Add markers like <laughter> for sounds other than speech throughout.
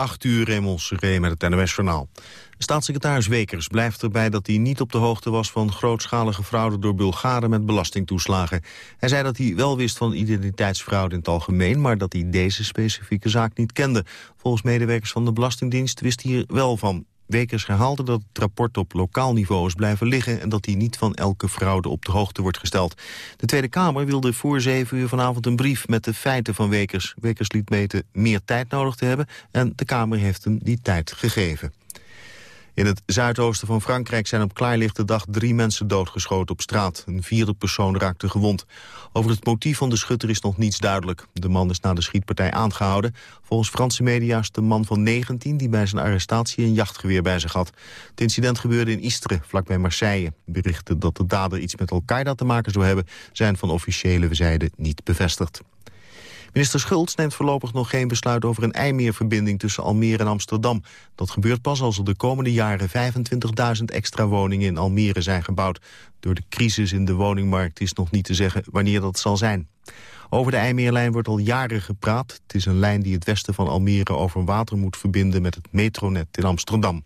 8 uur Raymond Seré met het NOS-journaal. Staatssecretaris Wekers blijft erbij dat hij niet op de hoogte was... van grootschalige fraude door Bulgaren met belastingtoeslagen. Hij zei dat hij wel wist van identiteitsfraude in het algemeen... maar dat hij deze specifieke zaak niet kende. Volgens medewerkers van de Belastingdienst wist hij er wel van. Wekers herhaalde dat het rapport op lokaal niveau is blijven liggen... en dat hij niet van elke fraude op de hoogte wordt gesteld. De Tweede Kamer wilde voor zeven uur vanavond een brief met de feiten van Wekers. Wekers liet meten meer tijd nodig te hebben... en de Kamer heeft hem die tijd gegeven. In het zuidoosten van Frankrijk zijn op klaarlichte dag drie mensen doodgeschoten op straat. Een vierde persoon raakte gewond. Over het motief van de schutter is nog niets duidelijk. De man is na de schietpartij aangehouden. Volgens Franse media is de man van 19 die bij zijn arrestatie een jachtgeweer bij zich had. Het incident gebeurde in Istres, vlakbij Marseille. Berichten dat de dader iets met Al-Qaeda te maken zou hebben... zijn van officiële zijde niet bevestigd. Minister Schultz neemt voorlopig nog geen besluit over een IJmeerverbinding tussen Almere en Amsterdam. Dat gebeurt pas als er de komende jaren 25.000 extra woningen in Almere zijn gebouwd. Door de crisis in de woningmarkt is nog niet te zeggen wanneer dat zal zijn. Over de IJmeerlijn wordt al jaren gepraat. Het is een lijn die het westen van Almere over water moet verbinden met het metronet in Amsterdam.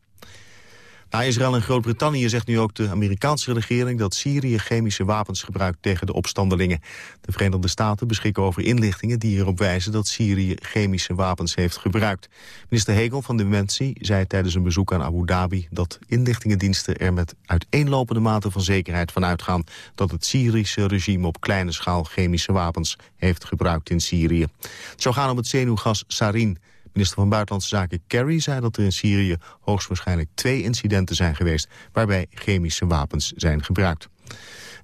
Na Israël en Groot-Brittannië zegt nu ook de Amerikaanse regering... dat Syrië chemische wapens gebruikt tegen de opstandelingen. De Verenigde Staten beschikken over inlichtingen die erop wijzen... dat Syrië chemische wapens heeft gebruikt. Minister Hegel van Defensie zei tijdens een bezoek aan Abu Dhabi... dat inlichtingendiensten er met uiteenlopende mate van zekerheid van uitgaan... dat het Syrische regime op kleine schaal chemische wapens heeft gebruikt in Syrië. Het zou gaan om het zenuwgas sarin... Minister van Buitenlandse Zaken Kerry zei dat er in Syrië hoogstwaarschijnlijk twee incidenten zijn geweest waarbij chemische wapens zijn gebruikt.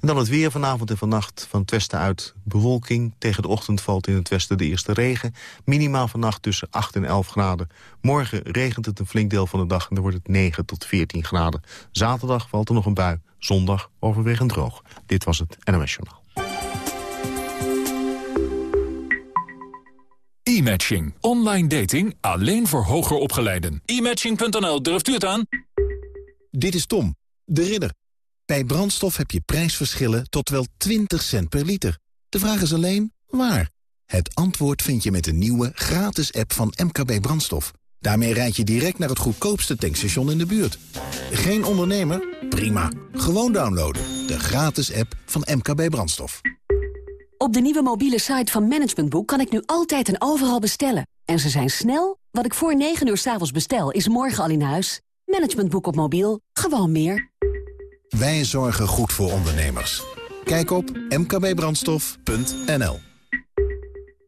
En dan het weer vanavond en vannacht van het westen uit bewolking. Tegen de ochtend valt in het westen de eerste regen. Minimaal vannacht tussen 8 en 11 graden. Morgen regent het een flink deel van de dag en dan wordt het 9 tot 14 graden. Zaterdag valt er nog een bui. Zondag overwegend droog. Dit was het NOS Journaal. E-matching. Online dating alleen voor hoger opgeleiden. E-matching.nl, durft u het aan? Dit is Tom, de ridder. Bij brandstof heb je prijsverschillen tot wel 20 cent per liter. De vraag is alleen, waar? Het antwoord vind je met de nieuwe gratis app van MKB Brandstof. Daarmee rijd je direct naar het goedkoopste tankstation in de buurt. Geen ondernemer? Prima. Gewoon downloaden. De gratis app van MKB Brandstof. Op de nieuwe mobiele site van Managementboek kan ik nu altijd en overal bestellen. En ze zijn snel. Wat ik voor 9 uur s avonds bestel, is morgen al in huis. Managementboek op mobiel. Gewoon meer. Wij zorgen goed voor ondernemers. Kijk op mkbbrandstof.nl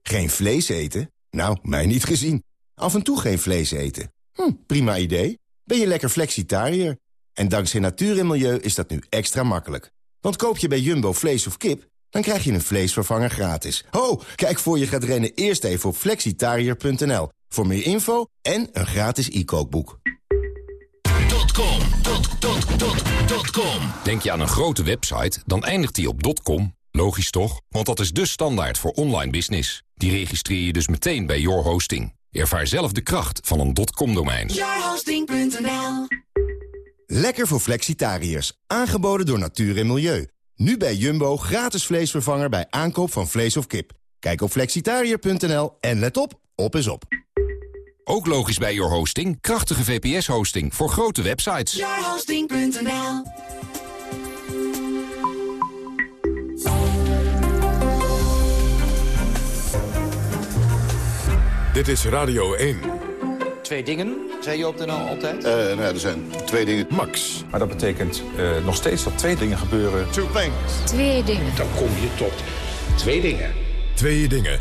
Geen vlees eten? Nou, mij niet gezien. Af en toe geen vlees eten. Hm, prima idee. Ben je lekker flexitariër? En dankzij natuur en milieu is dat nu extra makkelijk. Want koop je bij Jumbo vlees of kip dan krijg je een vleesvervanger gratis. Ho, kijk voor je gaat rennen eerst even op flexitariër.nl. Voor meer info en een gratis e-kookboek. Denk je aan een grote website, dan eindigt die op .com. Logisch toch? Want dat is de standaard voor online business. Die registreer je dus meteen bij Your Hosting. Ervaar zelf de kracht van een .com-domein. Yourhosting.nl Lekker voor flexitariërs. Aangeboden door Natuur en Milieu. Nu bij Jumbo gratis vleesvervanger bij aankoop van vlees of kip. Kijk op flexitariër.nl en let op, op is op. Ook logisch bij Your Hosting, krachtige VPS-hosting voor grote websites. Yourhosting.nl Dit is Radio 1. Twee dingen, zei je op de NL altijd? Uh, nou ja, er zijn twee dingen. Max. Maar dat betekent uh, nog steeds dat twee dingen gebeuren. Two things. Twee dingen. Dan kom je tot twee dingen. Twee dingen.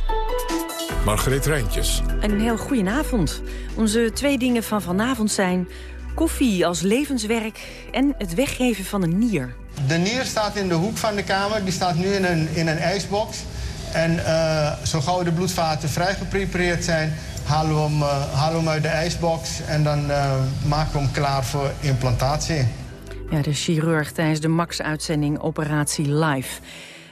Margreet Rijntjes. Een heel goedenavond. Onze twee dingen van vanavond zijn... koffie als levenswerk en het weggeven van een nier. De nier staat in de hoek van de kamer. Die staat nu in een, in een ijsbox. En uh, zo gauw de bloedvaten vrij geprepareerd zijn halen we hem, uh, halen we hem uit de ijsbox en dan uh, maken we hem klaar voor implantatie. Ja, de chirurg tijdens de Max-uitzending Operatie Live.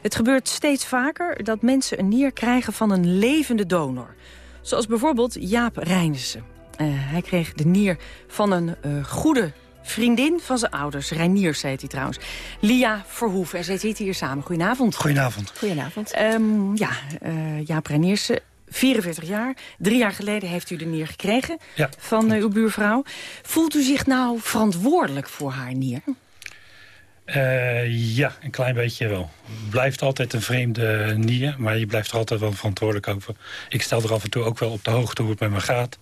Het gebeurt steeds vaker dat mensen een nier krijgen van een levende donor. Zoals bijvoorbeeld Jaap Reinissen. Uh, hij kreeg de nier van een goede vriendin van zijn ouders. Reiniers heet hij trouwens. Lia Verhoeven. En zij zitten hier samen. Goedenavond. Goedenavond. Goedenavond. Um, ja, Jaap Reiniers 44 jaar. Drie jaar geleden heeft u de nier gekregen van uw buurvrouw. Voelt u zich nou verantwoordelijk voor haar nier? Uh, ja, een klein beetje wel. Het blijft altijd een vreemde nier, maar je blijft er altijd wel verantwoordelijk over. Ik stel er af en toe ook wel op de hoogte hoe het met me gaat.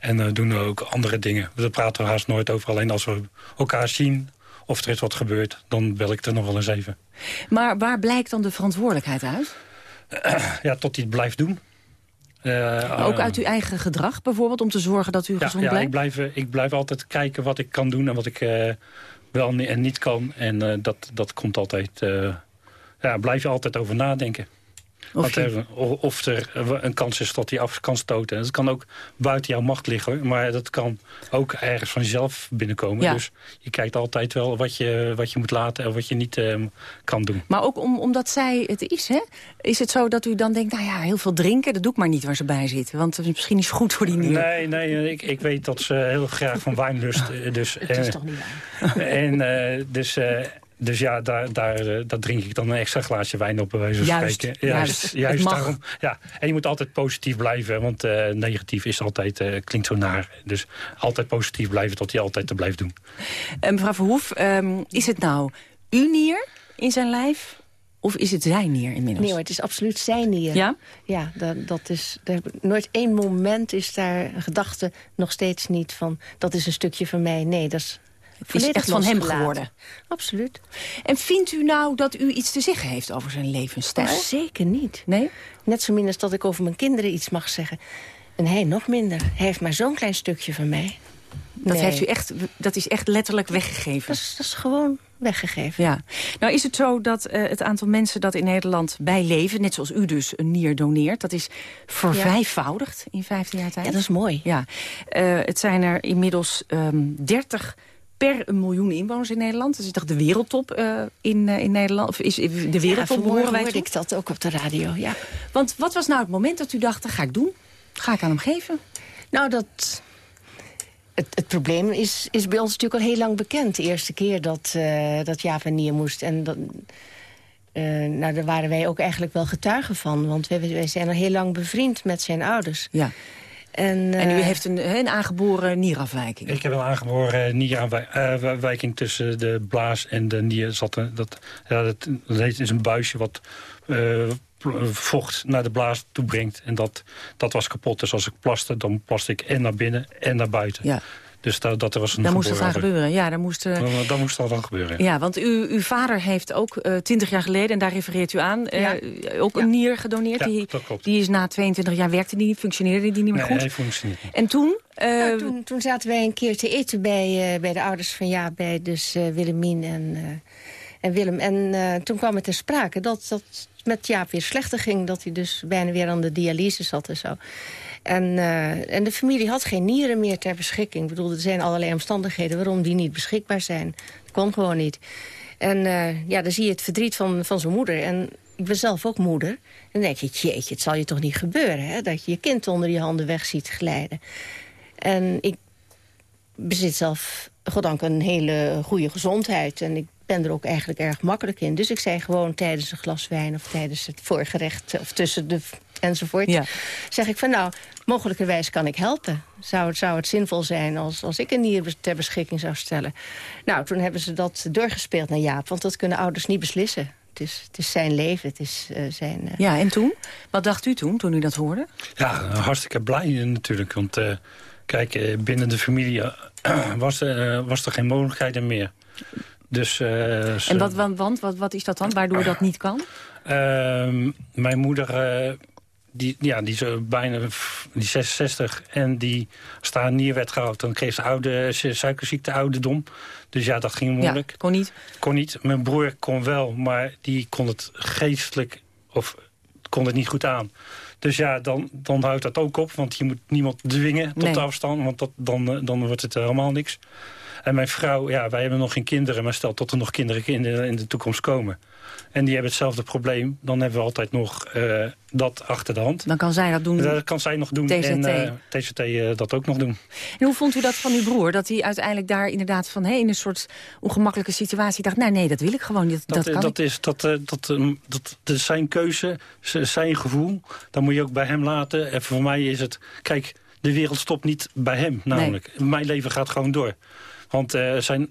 En uh, doen we ook andere dingen. Daar praten we haast nooit over. Alleen als we elkaar zien of er is wat gebeurd, dan bel ik er nog wel eens even. Maar waar blijkt dan de verantwoordelijkheid uit? <clears throat> Ja, tot hij het blijft doen. Uh, ook uit uw eigen gedrag bijvoorbeeld, om te zorgen dat u ja, gezond ja, blijft? Ik blijf, ik blijf altijd kijken wat ik kan doen en wat ik wel en niet kan. En uh, dat, dat komt altijd... Ja, blijf je altijd over nadenken. Of, er, of er een kans is dat hij af kan stoten. En dat kan ook buiten jouw macht liggen. Maar dat kan ook ergens van jezelf binnenkomen. Ja. Dus je kijkt altijd wel wat je, wat je moet laten en wat je niet uh, kan doen. Maar ook om, omdat zij het is, hè? Is het zo dat u dan denkt, nou ja, heel veel drinken... dat doe ik maar niet waar ze bij zit. Want het is misschien niet goed voor die nier. Nee, nee ik, ik weet dat ze heel graag van wijn lust. Dus, <laughs> het is toch niet waar? <laughs> En dus... Dus ja, daar, daar, eh, daar drink ik dan een extra glaasje wijn op, bij wijze van juist, spreken. Juist, juist, juist daarom. Ja. En je moet altijd positief blijven, want uh, negatief is altijd, uh, klinkt zo naar. Dus altijd positief blijven tot hij altijd te blijft doen. Uh, mevrouw Verhoef, um, is het nou uw nier in zijn lijf of is het zijn nier inmiddels? Nee hoor, het is absoluut zijn nier. Ja? Ja, dat, dat is, daar, nooit één moment is daar een gedachte nog steeds niet van... dat is een stukje van mij. Nee, dat is het is echt van hem geworden. Absoluut. En vindt u nou dat u iets te zeggen heeft over zijn levensstijl? Oh, zeker niet. Nee? Net zo min als dat ik over mijn kinderen iets mag zeggen. En hij nog minder. Hij heeft maar zo'n klein stukje van mij. Dat, Nee. heeft u echt, dat is echt letterlijk weggegeven? Dat is, dat is gewoon weggegeven. Ja. Nou is het zo dat eh, het aantal mensen dat in Nederland bij leven... net zoals u dus een nier doneert... dat is vervijfvoudigd in 15 jaar tijd. Ja, dat is mooi. Ja. Eh, het zijn er inmiddels ehm 30 per een miljoen inwoners in Nederland. Dat is toch de wereldtop eh, in, eh, in Nederland? Of is de Ja, wereldtop vanmorgen behoren wij hoorde ik dat ook op de radio, ja. Want wat was nou het moment dat u dacht, dat ga ik doen? Ga ik aan hem geven? Nou, dat... Het, het probleem is, is bij ons natuurlijk al heel lang bekend. De eerste keer dat, eh dat Jaap en Nier moest. En dat, nou, daar waren wij ook eigenlijk wel getuigen van. Want wij, wij zijn al heel lang bevriend met zijn ouders. Ja. En, En u eh, heeft een, hè, een aangeboren nierafwijking. Ik heb een aangeboren nierafwijking tussen de blaas en de nier. Zat dat, ja, dat, is een buisje wat eh, vocht naar de blaas toe brengt. En dat, dat was kapot. Dus als ik plaste, dan plaste ik en naar binnen en naar buiten. Ja. Dus dat, dat was een Daar moest het aan gebeuren. Ja, daar moest, eh, Dan, dan moest dat dan gebeuren. ja, want u, uw vader heeft ook eh, twintig jaar geleden, en daar refereert u aan, eh, ook een nier gedoneerd. Ja, die, dat klopt. die is na 22 jaar werkte die niet, functioneerde die niet meer Nee, goed. hij functioneert niet. En toen? eh, Nou, toen, toen zaten wij een keer te eten bij, eh, bij de ouders van ja, bij dus eh, Willemien en, eh, en Willem. En eh, toen kwam het ter sprake dat dat met Jaap weer slechter ging. Dat hij dus bijna weer aan de dialyse zat en zo. En, eh, en de familie had geen nieren meer ter beschikking. Ik bedoel, er zijn allerlei omstandigheden waarom die niet beschikbaar zijn. Dat kon gewoon niet. En eh, ja, dan zie je het verdriet van, van zijn moeder. En ik ben zelf ook moeder. En dan denk je, jeetje, het zal je toch niet gebeuren... Hè? dat je je kind onder je handen weg ziet glijden. En ik bezit zelf, goddank, een hele goede gezondheid. En ik ben er ook eigenlijk erg makkelijk in. Dus ik zei gewoon tijdens een glas wijn of tijdens het voorgerecht... of tussen de enzovoort, Ja. zeg ik van nou, mogelijkerwijs kan ik helpen. Zou het, zou het zinvol zijn als, als ik een nier ter beschikking zou stellen? Nou, toen hebben ze dat doorgespeeld naar Jaap. Want dat kunnen ouders niet beslissen. Het is, het is zijn leven, het is eh, zijn... eh, ja, en toen? Wat dacht u toen, toen u dat hoorde? Ja, hartstikke blij natuurlijk. Want eh, kijk, eh, binnen de familie <clears throat> was, was er geen mogelijkheid meer. Dus, eh, ze- En wat, want, wat, wat is dat dan, waardoor dat niet kan? Ehm, mijn moeder, eh, die, ja, die is eh, bijna die is 66 en die nier werd gehaald, dan kreeg ze oude su- suikerziekte, ouderdom. Dus ja, dat ging moeilijk. Ja, kon niet. Kon niet. Mijn broer kon wel, maar die kon het geestelijk of kon het niet goed aan. Dus ja, dan, dan houdt dat ook op, want je moet niemand dwingen tot Nee. de afstand, want dat, dan, eh, dan wordt het helemaal niks. En mijn vrouw, ja, wij hebben nog geen kinderen... maar stel tot er nog kinderen in de, in de toekomst komen... en die hebben hetzelfde probleem... dan hebben we altijd nog uh, dat achter de hand. Dan kan zij dat doen. Dat kan zij nog doen TZT. en uh, TZT uh, dat ook nog doen. En hoe vond u dat van uw broer? Dat hij uiteindelijk daar inderdaad van... Hey, in een soort ongemakkelijke situatie dacht... nee, nee, dat wil ik gewoon niet. Dat, dat, kan dat is, dat, dat, dat, dat, dat zijn keuze, zijn gevoel. Dat moet je ook bij hem laten. En voor mij is het... Kijk, de wereld stopt niet bij hem namelijk. Nee. Mijn leven gaat gewoon door. Want uh, zijn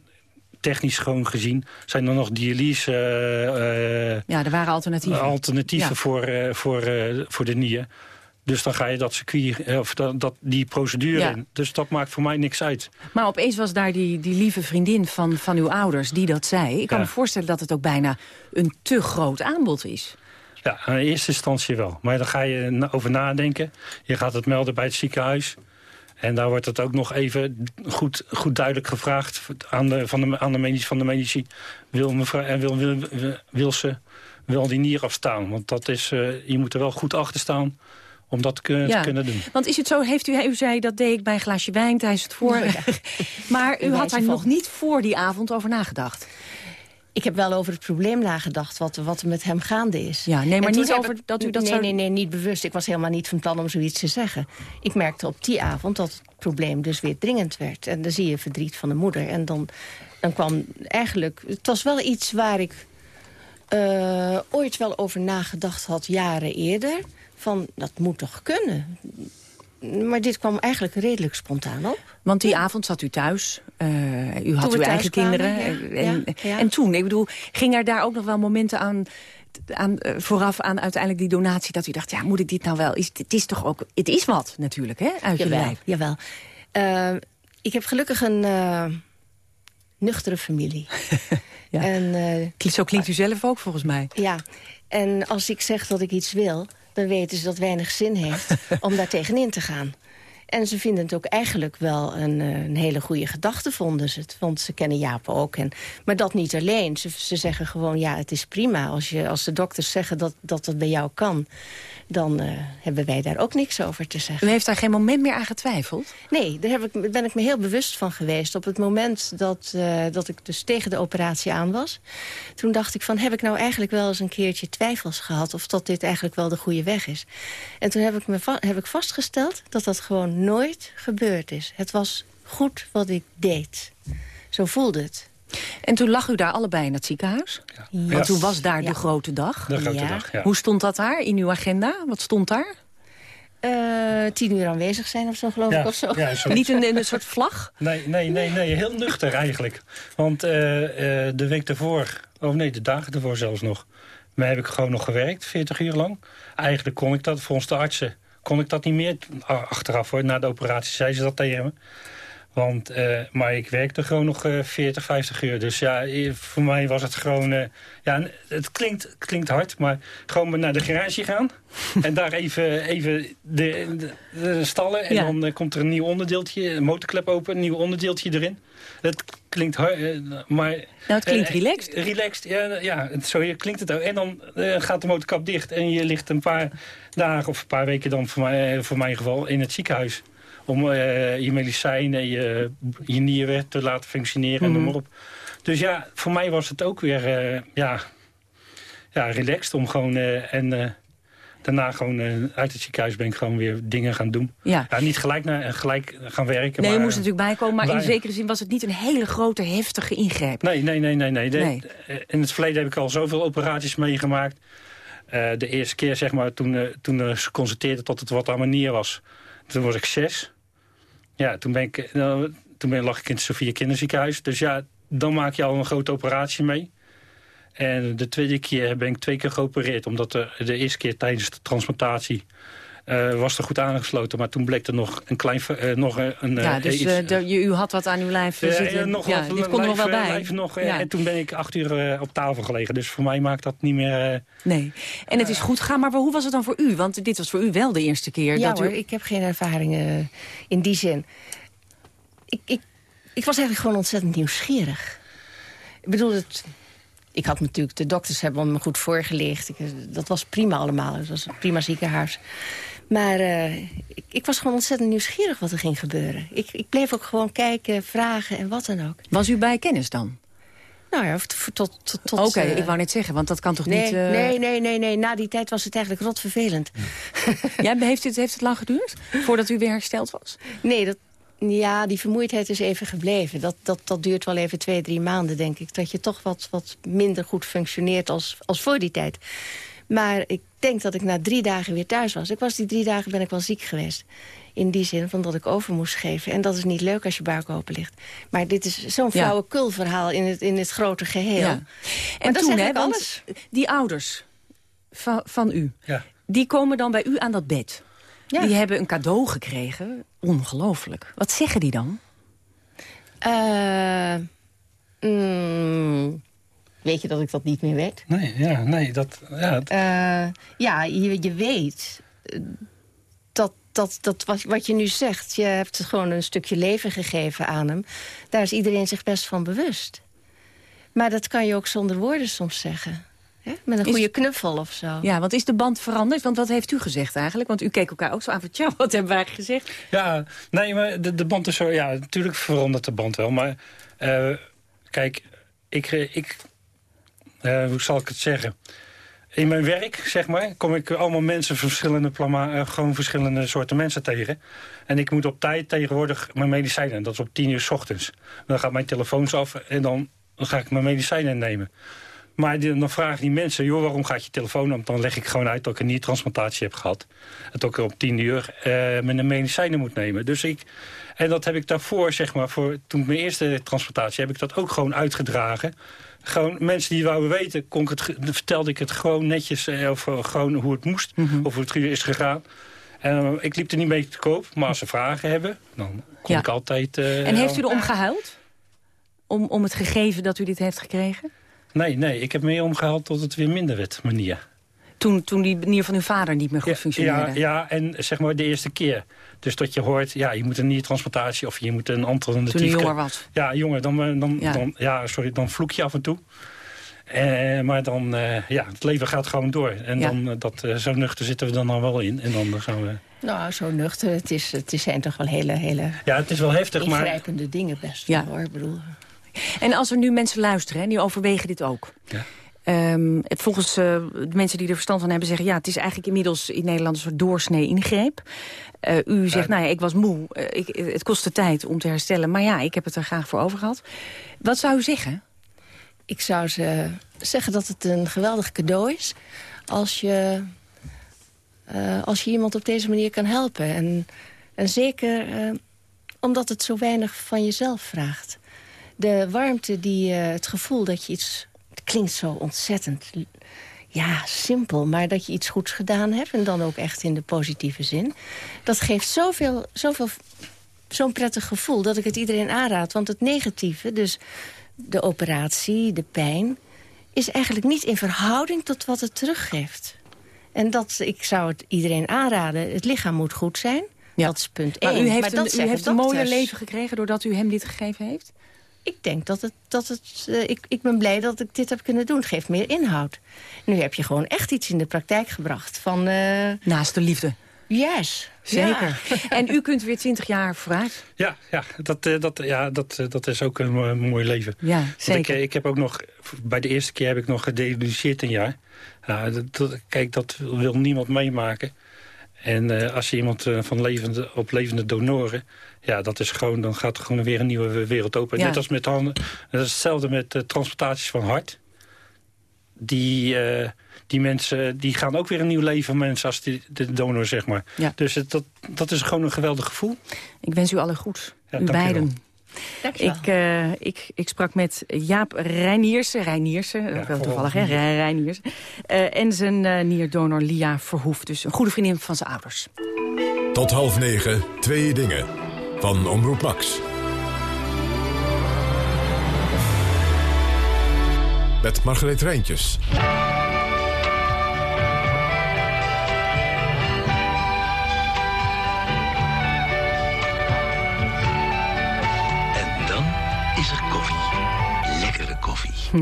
technisch gewoon gezien zijn er nog dialyse... Uh, ja, er waren alternatieven. Alternatieven ja. voor, uh, voor, voor de nier. Dus dan ga je dat circuit, of dat, dat, die procedure ja. in. Dus dat maakt voor mij niks uit. Maar opeens was daar die, die lieve vriendin van, van uw ouders die dat zei. Ik kan ja. me voorstellen dat het ook bijna een te groot aanbod is. Ja, in eerste instantie wel. Maar dan ga je over nadenken. Je gaat het melden bij het ziekenhuis. En daar wordt het ook nog even goed, goed duidelijk gevraagd aan de, van, de, aan de medici. Van de medici wil, mevrouw, en wil, wil, wil ze wel die nier afstaan? Want dat is, uh, je moet er wel goed achter staan om dat te kunnen, ja. te kunnen doen. Want is het zo, heeft u, u zei dat deed ik bij een glaasje wijn tijdens het voor. Ja. maar <laughs> u had daar nog niet voor die avond over nagedacht. Ik heb wel over het probleem nagedacht, wat, wat er met hem gaande is. Ja, nee, maar niet over ik, dat u dat nee, zou... Nee, nee, niet bewust. Ik was helemaal niet van plan om zoiets te zeggen. Ik merkte op die avond dat het probleem dus weer dringend werd. En dan zie je verdriet van de moeder. En dan, dan kwam eigenlijk... Het was wel iets waar ik uh, ooit wel over nagedacht had, jaren eerder. Van, dat moet toch kunnen? Maar dit kwam eigenlijk redelijk spontaan op. Want die ja. avond zat u thuis. Uh, u had uw eigen kwamen, kinderen. Ja, en, ja, en toen, ik bedoel, ging er daar ook nog wel momenten aan... Aan, uh, vooraf aan uiteindelijk die donatie... dat u dacht, ja, moet ik dit nou wel? Is, het is toch ook... Het is wat, natuurlijk, hè, uit jawel, je lijf. Jawel. Uh, ik heb gelukkig een nuchtere familie. <laughs> ja. en, Zo klinkt u zelf ook, volgens mij. Ja, en als ik zeg dat ik iets wil dan weten ze dat weinig zin heeft om daar tegenin te gaan. En ze vinden het ook eigenlijk wel een, een hele goede gedachte, vonden ze het. Want ze kennen Jaap ook. En, maar dat niet alleen. Ze, ze zeggen gewoon, ja, het is prima. Als, je, als de dokters zeggen dat, dat het bij jou kan... dan uh, hebben wij daar ook niks over te zeggen. U heeft daar geen moment meer aan getwijfeld? Nee, daar heb ik, ben ik me heel bewust van geweest. Op het moment dat, uh, dat ik dus tegen de operatie aan was... toen dacht ik van, heb ik nou eigenlijk wel eens een keertje twijfels gehad... of dat dit eigenlijk wel de goede weg is. En toen heb ik, me heb ik vastgesteld dat dat gewoon nooit gebeurd is. Het was goed wat ik deed. Zo voelde het. En toen lag u daar allebei in het ziekenhuis? Ja. Want ja. toen was daar ja. de grote dag. De grote dag, ja. Hoe stond dat daar in uw agenda? Wat stond daar? Uh, tien uur aanwezig zijn of zo, geloof ik. Of zo. Niet een, een soort vlag? Nee, nee, nee, nee, heel nuchter eigenlijk. Want uh, uh, de week daarvoor, of nee, de dagen ervoor zelfs nog... maar heb ik gewoon nog gewerkt, 40 uur lang. Eigenlijk kon ik dat, volgens de artsen kon ik dat niet meer. Achteraf hoor, na de operatie zei ze dat tegen me. Want, uh, maar ik werkte gewoon nog uh, 40, 50 uur. Dus ja, voor mij was het gewoon... Uh, ja, het klinkt, klinkt hard, maar gewoon naar de garage gaan. <laughs> en daar even, even de, de, de stallen. En ja. dan komt er een nieuw onderdeeltje, een motorklep open, een nieuw onderdeeltje erin. Het klinkt hard, maar... Nou, het klinkt relaxed. relaxed, ja, ja zo klinkt het ook. En dan gaat de motorkap dicht en je ligt een paar dagen of een paar weken dan voor, mij, voor mijn geval in het ziekenhuis om je medicijnen, je, je nieren te laten functioneren mm. en noem maar op. Dus ja, voor mij was het ook weer ja, ja, relaxed om gewoon... En daarna gewoon uit het ziekenhuis ben ik gewoon weer dingen gaan doen. Ja. ja niet gelijk, naar, gelijk gaan werken. Nee, maar, je moest natuurlijk bijkomen, maar bij... in zekere zin was het niet een hele grote, heftige ingreep. Nee, nee, nee, nee. nee. De, nee. In het verleden heb ik al zoveel operaties meegemaakt. de eerste keer, zeg maar, toen, toen ze constateerden dat het wat aan mijn nier was. Toen was ik zes. Ja, toen, ben ik, nou, toen ben, lag ik in het Sofia Kinderziekenhuis. Dus ja, dan maak je al een grote operatie mee. En de tweede keer ben ik twee keer geopereerd. Omdat de, de eerste keer tijdens de transplantatie uh, was er goed aangesloten. Maar toen bleek er nog een klein... Uh, nog een, ja, dus uh, de, u had wat aan uw lijf zitten. nog ja, wat, dit komt er nog wel bij. Lijf nog, ja. En toen ben ik acht uur op tafel gelegen. Dus voor mij maakt dat niet meer... nee. En het is goed gegaan. Maar hoe was het dan voor u? Want dit was voor u wel de eerste keer. Ja dat hoor, u... ik heb geen ervaringen in die zin. Ik, ik, ik was eigenlijk gewoon ontzettend nieuwsgierig. Ik bedoel, het, ik had natuurlijk, de dokters hebben me goed voorgelicht. Ik, dat was prima allemaal. Het was een prima ziekenhuis. Maar uh, ik, ik, was gewoon ontzettend nieuwsgierig wat er ging gebeuren. Ik, ik bleef ook gewoon kijken, vragen en wat dan ook. Was u bij kennis dan? Nou ja, tot... tot, tot Oké, ik wou net zeggen, want dat kan toch nee, niet... Uh... Nee, nee, nee, nee. Na die tijd was het eigenlijk rotvervelend. ja, heeft, het, heeft het lang geduurd? Voordat u weer hersteld was? Nee, dat, ja, die vermoeidheid is even gebleven. Dat, dat, dat duurt wel even twee, drie maanden, denk ik. Dat je toch wat, wat minder goed functioneert als, als voor die tijd. Maar ik denk dat ik na drie dagen weer thuis was. Ik was die drie dagen ben ik wel ziek geweest. In die zin van dat ik over moest geven. En dat is niet leuk als je buik open ligt. Maar dit is zo'n flauwekul verhaal in het, in het grote geheel. Ja. En dat toen, hè, alles. die ouders van, van u, ja. die komen dan bij u aan dat bed. Ja. Die hebben een cadeau gekregen. Ongelooflijk. Wat zeggen die dan? Uh, mm, weet je dat ik dat niet meer weet? Nee, ja, nee. Dat, ja, uh, ja je, je weet dat, dat, dat wat, wat je nu zegt... je hebt gewoon een stukje leven gegeven aan hem. Daar is iedereen zich best van bewust. Maar dat kan je ook zonder woorden soms zeggen. Met een goede knuffel of zo. Ja, want is de band veranderd? Want wat heeft u gezegd eigenlijk? Want u keek elkaar ook zo aan van, tja, wat hebben wij gezegd? Ja, nee, maar de, de band is zo... Ja, natuurlijk verandert de band wel. Maar uh, kijk, ik... ik uh, hoe zal ik het zeggen? In mijn werk, zeg maar, kom ik allemaal mensen, verschillende plama, uh, gewoon verschillende soorten mensen tegen. En ik moet op tijd tegenwoordig mijn medicijnen, dat is op tien uur s ochtends. Dan gaat mijn telefoons af en dan, dan ga ik mijn medicijnen nemen. Maar dan vragen die mensen, joh, waarom gaat je telefoon op? Dan leg ik gewoon uit dat ik een niertransplantatie heb gehad. Dat ik op tien uur uh, mijn medicijnen moet nemen. Dus ik, en dat heb ik daarvoor, zeg maar, voor, toen mijn eerste transplantatie... heb ik dat ook gewoon uitgedragen. Gewoon mensen die wouden weten, kon ik het, vertelde ik het gewoon netjes... Eh, of gewoon hoe het moest, mhm. of hoe het is gegaan. En ik liep er niet mee te koop, maar als ze vragen hebben, dan kom ik altijd... en heeft u erom gehuild? Om, om het gegeven dat u dit heeft gekregen? Nee, nee, ik heb meer omgehaald tot het weer minder werd, manier. Toen, toen die nier van uw vader niet meer goed ja, functioneerde? Ja, ja, en zeg maar de eerste keer. Dus dat je hoort, ja, je moet een niertransplantatie of je moet een alternatief... Toen je jonger was? Ja, jonger, dan, eh, dan, ja. dan, ja, sorry, dan vloek je af en toe. Eh, maar dan, uh, ja, het leven gaat gewoon door. En dan, uh, dat, uh, zo nuchter zitten we dan al wel in. En dan gaan we... Nou, zo nuchter. Het, is, het zijn toch wel hele, hele... Ja, het is wel heftig, maar... Dingen best, ja. hoor. Ik bedoel... En als er nu mensen luisteren, en die overwegen dit ook... Ja. Um, volgens uh, de mensen die er verstand van hebben zeggen... ja, het is eigenlijk inmiddels in Nederland een soort doorsnee ingreep. Uh, u zegt, nou ja, ik was moe. Uh, ik, het kostte tijd om te herstellen. Maar ja, ik heb het er graag voor over gehad. Wat zou u zeggen? Ik zou ze zeggen dat het een geweldig cadeau is... als je, als je iemand op deze manier kan helpen. En, en zeker omdat het zo weinig van jezelf vraagt de warmte, die, uh, het gevoel dat je iets... Het klinkt zo ontzettend ja, simpel, maar dat je iets goeds gedaan hebt... en dan ook echt in de positieve zin. Dat geeft zoveel, zoveel, zo'n prettig gevoel dat ik het iedereen aanraad. Want het negatieve, dus de operatie, de pijn... is eigenlijk niet in verhouding tot wat het teruggeeft. En dat, ik zou het iedereen aanraden. Het lichaam moet goed zijn. Ja. Dat is punt één. u heeft, een, u heeft een mooier leven gekregen doordat u hem dit gegeven heeft? Ik denk dat het... Dat het uh, ik, ik ben blij dat ik dit heb kunnen doen. Het geeft meer inhoud. Nu heb je gewoon echt iets in de praktijk gebracht. Van, uh... Naast de liefde. Yes. Zeker. <laughs> En u kunt weer 20 jaar vooruit? Ja, ja, dat, uh, dat, ja dat, dat is ook een mooi leven. Ja, zeker. Ik, ik, heb ook nog, bij de eerste keer heb ik nog gededuceerd een jaar. Nou, dat, kijk, dat wil niemand meemaken. En uh, als je iemand uh, van levende, op levende donoren... ja, dat is gewoon, dan gaat er gewoon weer een nieuwe wereld open. Net als met handen. Dat is hetzelfde met uh, transplantaties van hart. Die, die mensen die gaan ook weer een nieuw leven mensen als die, de donor, zeg maar. Ja. Dus het, dat, dat is gewoon een geweldig gevoel. Ik wens u alle goed. Ja, u beiden. Ik, uh, ik, ik sprak met Jaap Reiniers, Reiniersen, ja, wel toevallig, hè, Reiniers. Uh, en zijn uh, nierdonor Lia Verhoef, dus een goede vriendin van zijn ouders. Tot half negen, twee dingen. Van Omroep Max. Met Margreet Rijntjes.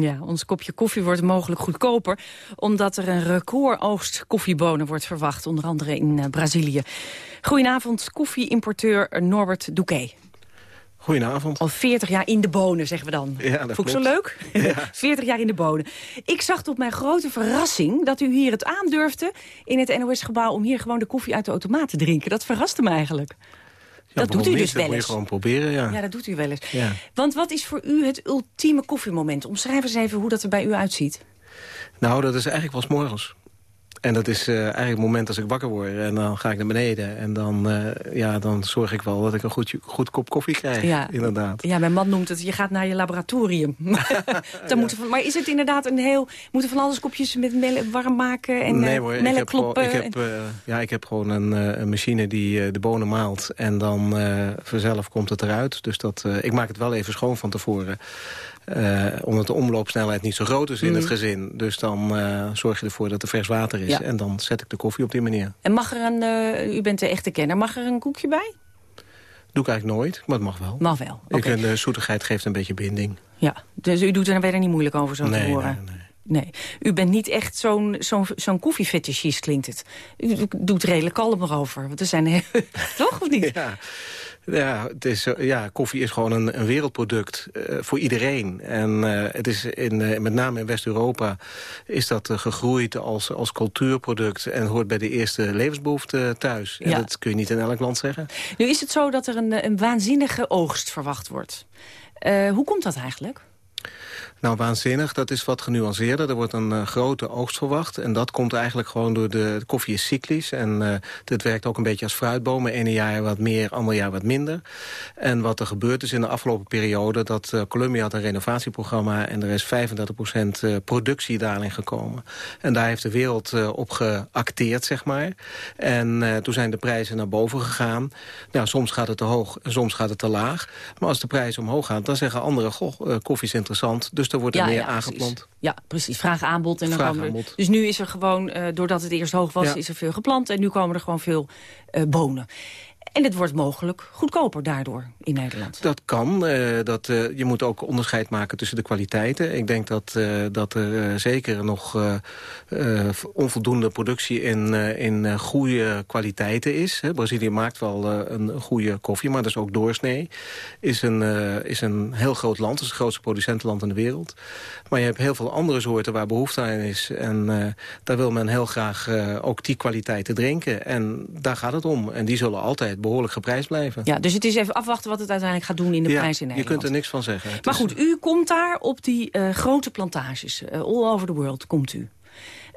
Ja, ons kopje koffie wordt mogelijk goedkoper... omdat er een recordoogst koffiebonen wordt verwacht. Onder andere in uh, Brazilië. Goedenavond, koffieimporteur Norbert Douquet. Goedenavond. Al 40 jaar in de bonen, zeggen we dan. Ja, dat Vond ik zo leuk? Ja. <laughs> 40 jaar in de bonen. Ik zag tot mijn grote verrassing dat u hier het aandurfde... in het NOS-gebouw om hier gewoon de koffie uit de automaat te drinken. Dat verraste me eigenlijk. Ja, dat doet u dus dat wel eens. moet je gewoon proberen, ja. Ja, dat doet u wel eens. Ja. Want wat is voor u het ultieme koffiemoment? Omschrijf eens even hoe dat er bij u uitziet. Nou, dat is eigenlijk wel 's morgens. En dat is uh, eigenlijk het moment als ik wakker word. En dan ga ik naar beneden. En dan, uh, ja, dan zorg ik wel dat ik een goed, goed kop koffie krijg. Ja. Inderdaad. Ja, mijn man noemt het, je gaat naar je laboratorium. <laughs> <laughs> dan moet van, maar is het inderdaad een heel... Moeten van alles kopjes met melk warm maken en nee, hoor, melk ik heb kloppen? Gewoon, ik, heb, uh, ja, ik heb gewoon een, een machine die de bonen maalt. En dan vanzelf komt het eruit. Dus dat, ik maak het wel even schoon van tevoren. Uh, omdat de omloopsnelheid niet zo groot is in Mm. het gezin. Dus dan uh, zorg je ervoor dat er vers water is. Ja. En dan zet ik de koffie op die manier. En mag er een, uh, u bent de echte kenner, mag er een koekje bij? Doe ik eigenlijk nooit, maar het mag wel. Mag wel, Ik vind de zoetigheid geeft een beetje binding. Ja, dus u doet er verder niet moeilijk over zo nee, te horen? Nee, nee. Nee, u bent niet echt zo'n zo'n zo'n klinkt het. U doet redelijk kalm erover, want er zijn... <laughs> Toch, of niet? Ja. Ja, het is, ja, koffie is gewoon een, een wereldproduct uh, voor iedereen. En uh, het is in, uh, met name in West-Europa is dat gegroeid als, als cultuurproduct... en hoort bij de eerste levensbehoeften thuis. En Ja. dat kun je niet in elk land zeggen. Nu is het zo dat er een, een waanzinnige oogst verwacht wordt. hoe komt dat eigenlijk? Nou, waanzinnig, dat is wat genuanceerder. Er wordt een uh, grote oogst verwacht. En dat komt eigenlijk gewoon door de, koffie is cyclisch. En uh, het werkt ook een beetje als fruitbomen. Ene jaar wat meer, ander jaar wat minder. En wat er gebeurd is in de afgelopen periode... dat uh, Columbia had een renovatieprogramma... en er is 35% productiedaling gekomen. En daar heeft de wereld op geacteerd, zeg maar. En toen zijn de prijzen naar boven gegaan. Nou, soms gaat het te hoog soms gaat het te laag. Maar als de prijs omhoog gaat, dan zeggen anderen... goh, koffie is interessant, dus er wordt er Ja, meer ja, precies. aangeplant. Ja, precies. Vraag aanbod. En dan Vraag, komen er- dus nu is er gewoon, eh, doordat het eerst hoog was, Ja. is er veel geplant. En nu komen er gewoon veel eh, bonen. En het wordt mogelijk goedkoper daardoor in Nederland. Dat kan. eh, dat, eh, je moet ook onderscheid maken tussen de kwaliteiten. Ik denk dat, eh, dat er zeker nog onvoldoende productie in, in goede kwaliteiten is. Hè. Brazilië maakt wel een goede koffie, maar dat is ook doorsnee. Is een, is een heel groot land. Is het grootste producentenland in de wereld. Maar je hebt heel veel andere soorten waar behoefte aan is. En daar wil men heel graag ook die kwaliteiten drinken. En daar gaat het om. En die zullen altijd behoorlijk geprijsd blijven. Ja, dus het is even afwachten wat het uiteindelijk gaat doen in de Ja, prijs in je Nederland. kunt er niks van zeggen. Maar goed, u komt daar op die eh, grote plantages. eh, all over the world komt u.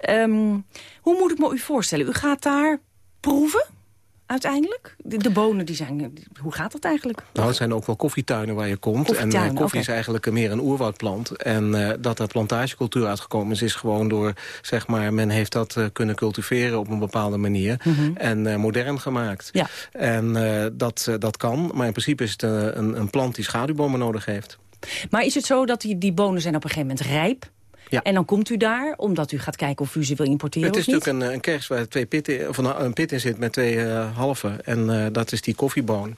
Ehm, hoe moet ik me u voorstellen? U gaat daar proeven uiteindelijk? De, de bonen, die zijn... Hoe gaat dat eigenlijk? Nou, het zijn ook wel koffietuinen waar je komt. en eh, koffie is eigenlijk meer een oerwoudplant. En eh, dat er plantagecultuur uitgekomen is, is gewoon door, zeg maar, men heeft dat eh, kunnen cultiveren op een bepaalde manier. Mhm. En modern gemaakt. Ja. En dat, dat kan, maar in principe is het een, een plant die schaduwbomen nodig heeft. Maar is het zo dat die, die bonen zijn op een gegeven moment rijp? Ja. En dan komt u daar, omdat u gaat kijken of u ze wil importeren Het is natuurlijk een, een kers waar twee pitten, of een, een pit in zit met twee eh, halven. En eh, dat is die koffieboon.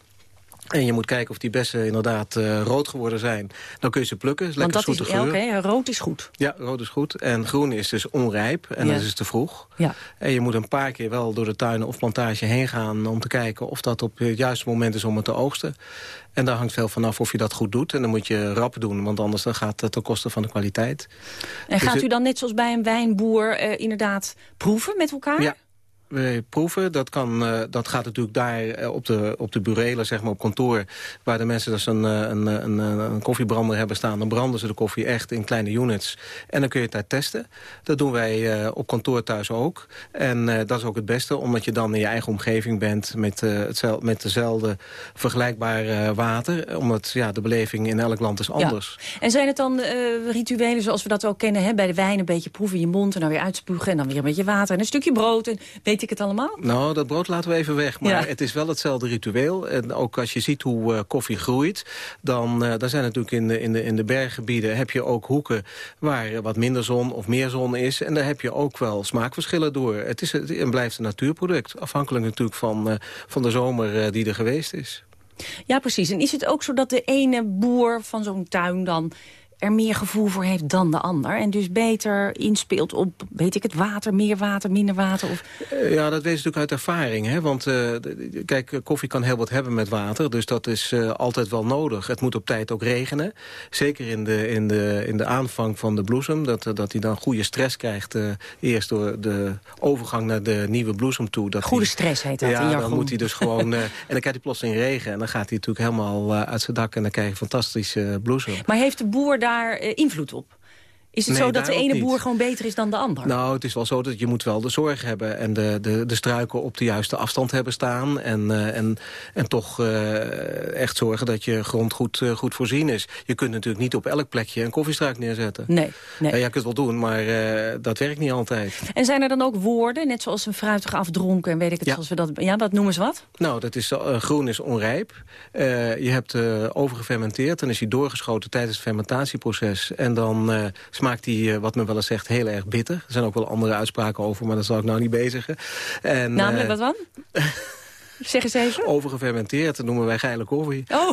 En je moet kijken of die bessen inderdaad eh, rood geworden zijn. Dan kun je ze plukken. is Want lekker dat is, geur. oké, rood is goed. Ja, rood is goed. En groen is dus onrijp. En dat is te vroeg. Ja. En je moet een paar keer wel door de tuinen of plantage heen gaan... om te kijken of dat op het juiste moment is om het te oogsten. En daar hangt veel vanaf of je dat goed doet. En dan moet je rap doen, want anders dan gaat het ten koste van de kwaliteit. En Dus gaat u dan net zoals bij een wijnboer eh, inderdaad proeven met elkaar? Ja. We proeven, dat, kan, eh, dat gaat natuurlijk daar eh, op, de, op de burelen, zeg maar op kantoor... waar de mensen dus een, eh, een, een, een, koffiebrander hebben staan... dan branden ze de koffie echt in kleine units. En dan kun je het daar testen. Dat doen wij eh, op kantoor thuis ook. En eh, dat is ook het beste, omdat je dan in je eigen omgeving bent... met, eh, hetzel- met dezelfde vergelijkbare eh, water. Omdat ja, de beleving in elk land is anders. En zijn het dan eh, rituelen zoals we dat ook kennen? Hè? Bij de wijn een beetje proeven in je mond en dan weer uitspugen... en dan weer een beetje water en een stukje brood en weet ik het allemaal? Nou, dat brood laten we even weg. Maar Ja. het is wel hetzelfde ritueel. En ook als je ziet hoe eh, koffie groeit... dan uh, daar zijn natuurlijk in de, in, de, in de berggebieden... heb je ook hoeken waar eh, wat minder zon of meer zon is. En daar heb je ook wel smaakverschillen door. Het is het, en blijft een natuurproduct. Afhankelijk natuurlijk van, uh, van de zomer die er geweest is. Ja, precies. En is het ook zo dat de ene boer van zo'n tuin dan er meer gevoel voor heeft dan de ander... en dus beter inspeelt op, weet ik het, water, meer water, minder water? Of... Eh, ja, dat weet je natuurlijk uit ervaring. Hè? Want uh, kijk, koffie kan heel wat hebben met water, dus dat is uh, altijd wel nodig. Het moet op tijd ook regenen. Zeker in de, in de, in de aanvang van de bloesem, dat, dat hij dan goede stress krijgt... eerst door de overgang naar de nieuwe bloesem toe. Dat goede stress heet dat Ja, dan moet hij dus gewoon... <laughs> en dan krijgt hij plotseling regen en dan gaat hij natuurlijk helemaal uit zijn dak... en dan krijg je fantastische bloesem. Maar heeft de boer daar uh, invloed op? Is het zo dat de ene boer gewoon beter is dan de ander? Nou, het is wel zo dat je moet wel de zorg hebben... en de, de, de struiken op de juiste afstand hebben staan... en, uh, en, en toch uh, echt zorgen dat je grond goed, uh, goed voorzien is. Je kunt natuurlijk niet op elk plekje een koffiestruik neerzetten. Nee. nee. ja, je kunt het wel doen, maar dat werkt niet altijd. En zijn er dan ook woorden, net zoals een fruitig afdronken... en weet ik het, ja. zoals we dat... Ja, wat noemen ze wat? Nou, dat is, groen is onrijp. je hebt overgefermenteerd, dan is hij doorgeschoten tijdens het fermentatieproces... en dan smaakt hij, wat men wel eens zegt, heel erg bitter. Er zijn ook wel andere uitspraken over, maar dat zal ik nou niet bezigen. En, Namelijk, wat dan? <laughs> zeg eens even. Overgefermenteerd, dat noemen wij geile koffie. Oh,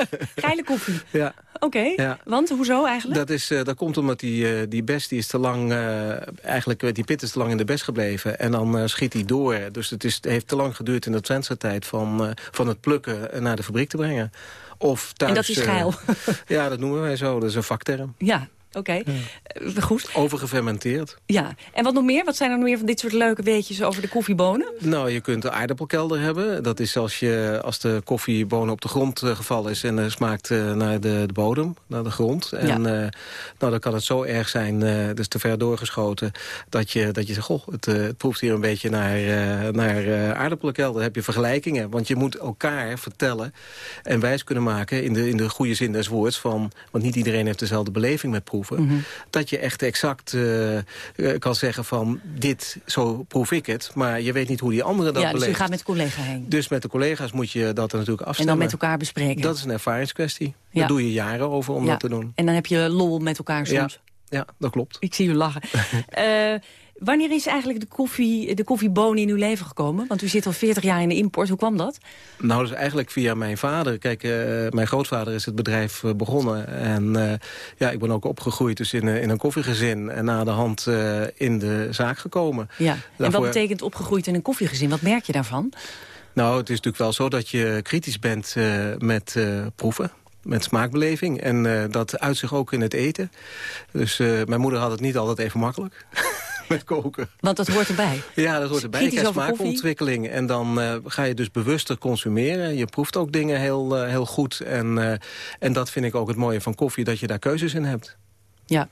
<laughs> geile koffie. Ja. Oké, okay. ja. want hoezo eigenlijk? Dat, is, uh, dat komt omdat die, die bes die is te lang, uh, eigenlijk die pit is te lang in de bes gebleven. En dan schiet die door. Dus het, is, het heeft te lang geduurd in de transit van, van het plukken naar de fabriek te brengen. Of thuis, en dat is geil? <laughs> ja, dat noemen wij zo. Dat is een vakterm. Ja, Oké, okay. ja. goed. Overgefermenteerd. Ja, en wat nog meer? Wat zijn er nog meer van dit soort leuke weetjes over de koffiebonen? Nou, je kunt een aardappelkelder hebben. Dat is als, je, als de koffiebonen op de grond uh, gevallen is... en uh, smaakt uh, naar de, de, bodem, naar de grond. En ja. nou, dan kan het zo erg zijn, dus te ver doorgeschoten... dat je, dat je zegt, goh, het, het proeft hier een beetje naar, naar aardappelkelder. Dan heb je vergelijkingen, want je moet elkaar vertellen... en wijs kunnen maken, in de, in de goede zin des woords... Van, want niet iedereen heeft dezelfde beleving met proeven... Mm -hmm. dat je echt exact uh, kan zeggen van dit, zo proef ik het. Maar je weet niet hoe die anderen dat ja, beleven. Dus je gaat met de collega heen. Dus met de collega's moet je dat er natuurlijk afstemmen. En dan met elkaar bespreken. Dat is een ervaringskwestie. Ja. Daar doe je jaren over om ja. dat te doen. En dan heb je lol met elkaar soms. Ja, ja dat klopt. Ik zie u lachen. uh, <laughs> Wanneer is eigenlijk de, koffie, de koffieboon in uw leven gekomen? Want u zit al 40 jaar in de import. Hoe kwam dat? Nou, dus eigenlijk via mijn vader. Kijk, uh, mijn grootvader is het bedrijf uh, begonnen. En uh, ja, ik ben ook opgegroeid dus in, in een koffiegezin. En na de hand in de zaak gekomen. Ja. Daarvoor... En wat betekent opgegroeid in een koffiegezin? Wat merk je daarvan? Nou, het is natuurlijk wel zo dat je kritisch bent met proeven met smaakbeleving. En dat uit zich ook in het eten. Dus mijn moeder had het niet altijd even makkelijk. <laughs> met koken. Want dat hoort erbij? Ja, dat hoort erbij. Je krijgt smaakontwikkeling. En dan uh, ga je dus bewuster consumeren. Je proeft ook dingen heel, heel goed. En, en dat vind ik ook het mooie van koffie, dat je daar keuzes in hebt. Ja,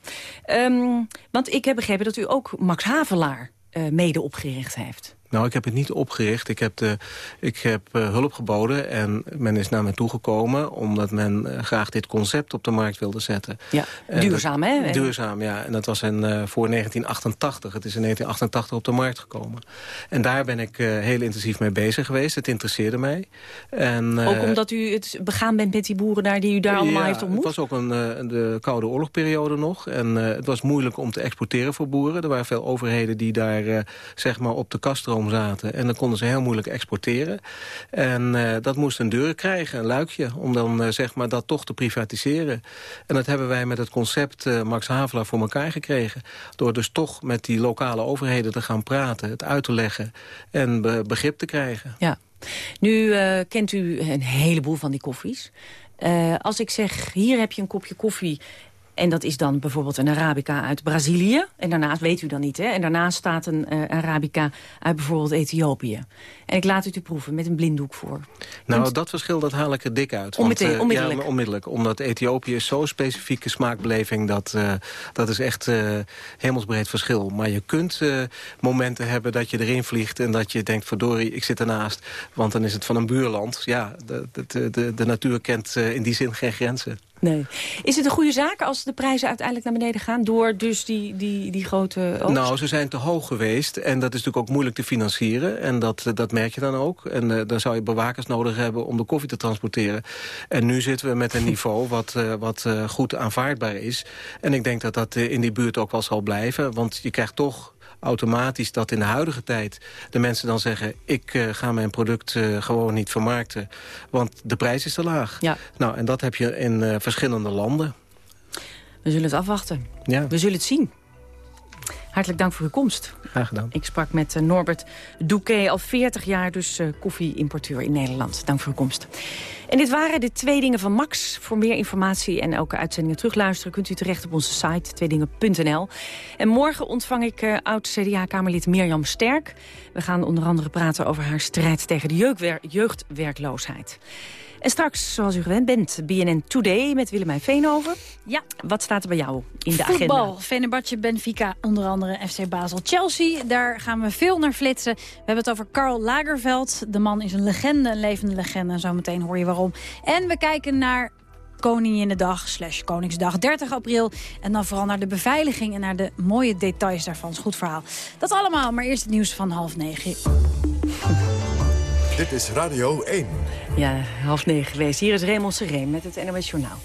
um, want ik heb begrepen dat u ook Max Havelaar mede opgericht heeft. Nou, ik heb het niet opgericht. Ik heb, de, ik heb uh, hulp geboden en men is naar me toegekomen... omdat men uh, graag dit concept op de markt wilde zetten. Ja, duurzaam, dat, hè? Duurzaam, ja. En dat was in, uh, voor 1988. Het is in 1988 op de markt gekomen. En daar ben ik heel intensief mee bezig geweest. Het interesseerde mij. En, ook omdat u het begaan bent met die boeren daar... die u daar allemaal ja, heeft ontmoet? het was ook een, de Koude Oorlogperiode nog. En het was moeilijk om te exporteren voor boeren. Er waren veel overheden die daar zeg maar op de zaten. En dan konden ze heel moeilijk exporteren. En uh, dat moest een deur krijgen, een luikje, om dan uh, zeg maar dat toch te privatiseren. En dat hebben wij met het concept uh, Max Havelaar voor elkaar gekregen. Door dus toch met die lokale overheden te gaan praten, het uit te leggen en be begrip te krijgen. Ja. Nu kent u een heleboel van die koffies. als ik zeg, hier heb je een kopje koffie en dat is dan bijvoorbeeld een Arabica uit Brazilië. En daarnaast weet u dan niet, hè? En daarnaast staat een uh, Arabica uit bijvoorbeeld Ethiopië. En ik laat het u proeven met een blinddoek voor. Nou, dat verschil dat haal ik er dik uit. Want, uh, onmiddellijk. Ja, onmiddellijk. Omdat Ethiopië is zo'n specifieke smaakbeleving... dat, uh, dat is echt hemelsbreed verschil. Maar je kunt momenten hebben dat je erin vliegt... en dat je denkt, verdorie, ik zit ernaast. Want dan is het van een buurland. Ja, de, de, de, de natuur kent in die zin geen grenzen. Nee. Is het een goede zaak als de prijzen uiteindelijk naar beneden gaan... door dus die, die, die grote oogst? Nou, ze zijn te hoog geweest. En dat is natuurlijk ook moeilijk te financieren. En dat, dat merk je dan ook. En uh, dan zou je bewakers nodig hebben om de koffie te transporteren. En nu zitten we met een <laughs> niveau wat, uh, wat uh, goed aanvaardbaar is. En ik denk dat dat in die buurt ook wel zal blijven. Want je krijgt toch automatisch dat in de huidige tijd de mensen dan zeggen... ik uh, ga mijn product uh, gewoon niet vermarkten, want de prijs is te laag. Ja. Nou, en dat heb je in uh, verschillende landen. We zullen het afwachten. Ja. We zullen het zien. Hartelijk dank voor uw komst. Graag gedaan. Ik sprak met uh, Norbert Douquet, al 40 jaar dus uh, koffieimporteur in Nederland. Dank voor uw komst. En dit waren de twee dingen van Max. Voor meer informatie en elke uitzendingen terugluisteren... kunt u terecht op onze site tweedingen.nl. En morgen ontvang ik uh, oud-CDA-kamerlid Mirjam Sterk. We gaan onder andere praten over haar strijd tegen de jeugdwer jeugdwerkloosheid. En straks, zoals u gewend bent, BNN Today met Willemijn Veenhoven. Ja. Wat staat er bij jou in de Voetbal. agenda? Fenerbahce, Benfica, onder andere FC Basel, Chelsea. Daar gaan we veel naar flitsen. We hebben het over Karl Lagerveld. De man is een legende, een levende legende. En zometeen hoor je waarom. En we kijken naar Koninginnedag slash Koningsdag 30 april. En dan vooral naar de beveiliging en naar de mooie details daarvan. Is goed verhaal. Dat allemaal, maar eerst het nieuws van half negen. Dit is Radio 1. Ja, half negen geweest. Hier is Raymond Sereen met het NOS Journaal.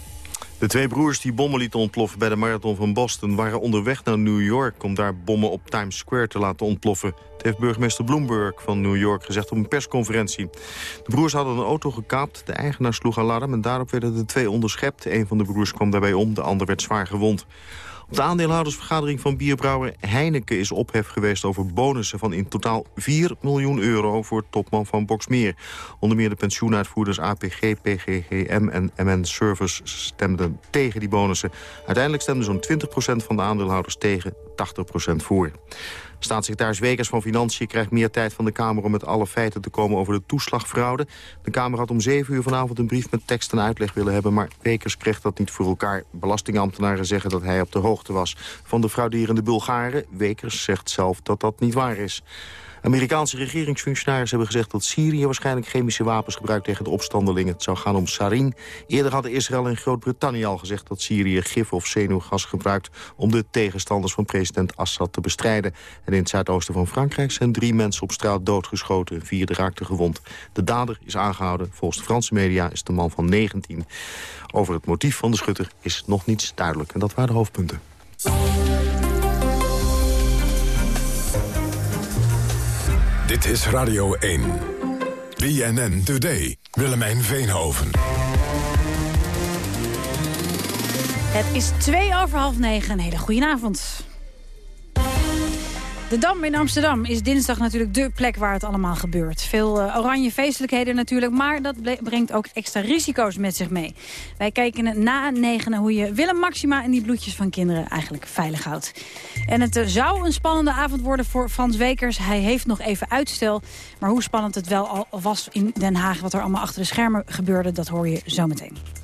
De twee broers die bommen lieten ontploffen bij de marathon van Boston... waren onderweg naar New York om daar bommen op Times Square te laten ontploffen. Het heeft burgemeester Bloomberg van New York gezegd op een persconferentie. De broers hadden een auto gekaapt, de eigenaar sloeg alarm... en daarop werden de twee onderschept. Een van de broers kwam daarbij om, de ander werd zwaar gewond. Op de aandeelhoudersvergadering van bierbrouwer Heineken is ophef geweest over bonussen van in totaal 4 miljoen euro voor topman van Boxmeer. Onder meer de pensioenuitvoerders APG, PGGM en MN Service stemden tegen die bonussen. Uiteindelijk stemden zo'n 20% van de aandeelhouders tegen, 80% voor. Staatssecretaris Wekers van Financiën krijgt meer tijd van de Kamer... om met alle feiten te komen over de toeslagfraude. De Kamer had om 7 uur vanavond een brief met tekst en uitleg willen hebben... maar Wekers kreeg dat niet voor elkaar. Belastingambtenaren zeggen dat hij op de hoogte was van de frauderende Bulgaren. Wekers zegt zelf dat dat niet waar is. Amerikaanse regeringsfunctionarissen hebben gezegd dat Syrië waarschijnlijk chemische wapens gebruikt tegen de opstandelingen. Het zou gaan om sarin. Eerder hadden Israël en Groot-Brittannië al gezegd dat Syrië gif of zenuwgas gebruikt om de tegenstanders van president Assad te bestrijden. En in het zuidoosten van Frankrijk zijn drie mensen op straat doodgeschoten. Een vierde raakte gewond. De dader is aangehouden. Volgens de Franse media is de man van 19. Over het motief van de schutter is nog niets duidelijk. En dat waren de hoofdpunten. Dit is Radio 1. BNN Today. Willemijn Veenhoven. Het is twee over half negen. Een hele goede avond. De Dam in Amsterdam is dinsdag natuurlijk de plek waar het allemaal gebeurt. Veel uh, oranje feestelijkheden natuurlijk, maar dat brengt ook extra risico's met zich mee. Wij kijken na negenen hoe je Willem Maxima en die bloedjes van kinderen eigenlijk veilig houdt. En het uh, zou een spannende avond worden voor Frans Wekers. Hij heeft nog even uitstel, maar hoe spannend het wel al was in Den Haag... wat er allemaal achter de schermen gebeurde, dat hoor je zometeen.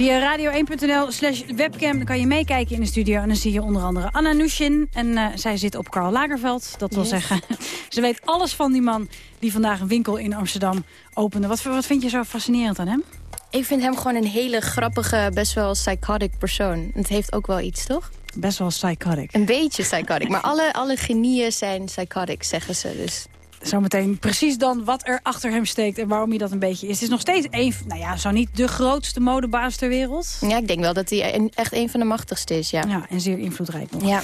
Via radio1.nl slash webcam kan je meekijken in de studio. En dan zie je onder andere Anna Nushin. En uh, zij zit op Karl Lagerveld. Dat wil yes. zeggen, <laughs> ze weet alles van die man die vandaag een winkel in Amsterdam opende. Wat, wat vind je zo fascinerend aan hem? Ik vind hem gewoon een hele grappige, best wel psychotic persoon. Het heeft ook wel iets, toch? Best wel psychotic. Een beetje psychotic. maar alle, alle genieën zijn psychotic, zeggen ze dus. Zometeen precies dan wat er achter hem steekt en waarom hij dat een beetje is. Het is nog steeds een, nou ja, zo niet de grootste modebaas ter wereld. Ja, ik denk wel dat hij echt een van de machtigste is, ja. Ja, en zeer invloedrijk nog. Ja.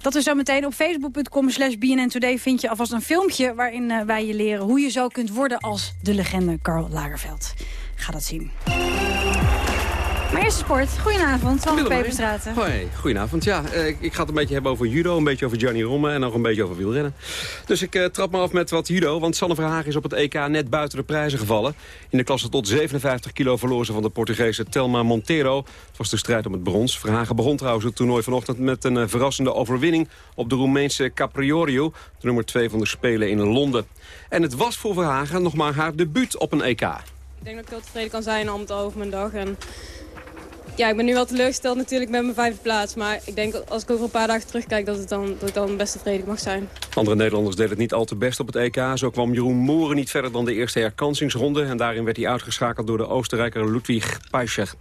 Dat is zometeen op facebook.com slash BNN Today vind je alvast een filmpje... waarin uh, wij je leren hoe je zo kunt worden als de legende Karl Lagerveld. Ga dat zien. Maar eerst sport. Goedenavond, Sander Peperstraten. Hoi, goedenavond. Ja, uh, ik ga het een beetje hebben over judo, een beetje over Gianni Romme en nog een beetje over wielrennen. Dus ik uh, trap me af met wat judo, want Sanne Verhagen is op het EK net buiten de prijzen gevallen. In de klasse tot 57 kilo verloor ze van de Portugese Telma Monteiro. Het was de strijd om het brons. Verhagen begon trouwens het toernooi vanochtend met een uh, verrassende overwinning op de Roemeense Capriorio, de nummer 2 van de Spelen in Londen. En het was voor Verhagen nog maar haar debuut op een EK. Ik denk dat ik heel tevreden kan zijn om het over mijn dag en ja, ik ben nu wel teleurgesteld natuurlijk met mijn vijfde plaats. Maar ik denk als ik over een paar dagen terugkijk dat, het dan, ik dan best tevreden mag zijn. Andere Nederlanders deden het niet al te best op het EK. Zo kwam Jeroen Mooren niet verder dan de eerste herkansingsronde. En daarin werd hij uitgeschakeld door de Oostenrijker Ludwig Peischer.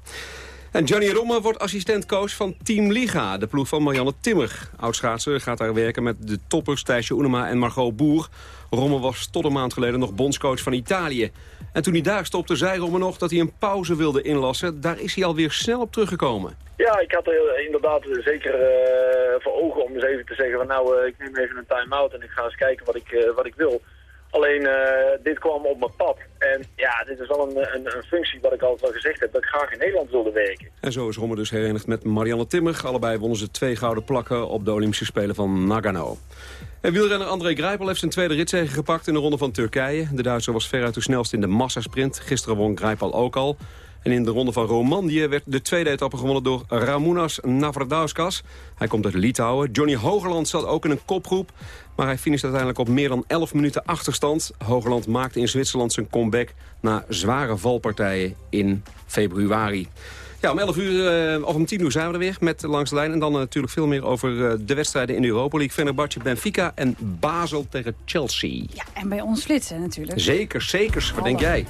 En Johnny Romme wordt assistentcoach van Team Liga, de ploeg van Marianne Timmer. Oudschaatser gaat daar werken met de toppers Thijsje Oenema en Margot Boer. Romme was tot een maand geleden nog bondscoach van Italië. En toen hij daar stopte, zei Romme nog dat hij een pauze wilde inlassen. Daar is hij alweer snel op teruggekomen. Ja, ik had er inderdaad zeker uh, voor ogen om eens even te zeggen van nou, uh, ik neem even een time-out en ik ga eens kijken wat ik, uh, wat ik wil. Alleen dit kwam op mijn pad. En ja, dit is wel een, een, een, functie wat ik altijd al gezegd heb, dat ik graag in Nederland wilde werken. En zo is Romme dus herenigd met Marianne Timmer. Allebei wonnen ze twee gouden plakken op de Olympische Spelen van Nagano. En wielrenner André Grijpel heeft zijn tweede ritzege gepakt in de ronde van Turkije. De Duitser was veruit de snelste in de massasprint. Gisteren won Grijpel ook al. En in de ronde van Romandie werd de tweede etappe gewonnen door Ramounas Navradauskas. Hij komt uit Litouwen. Johnny Hogerland zat ook in een kopgroep. Maar hij finisht uiteindelijk op meer dan 11 minuten achterstand. Hogerland maakte in Zwitserland zijn comeback na zware valpartijen in februari. Ja, om 11 uur uh, of om 10 uur zijn we er weer met Langs de Lijn. En dan uh, natuurlijk veel meer over uh, de wedstrijden in de Europa League. Fenerbahce, Benfica en Basel tegen Chelsea. Ja, en bij ons flitsen natuurlijk. Zeker, zeker. Wat denk jij?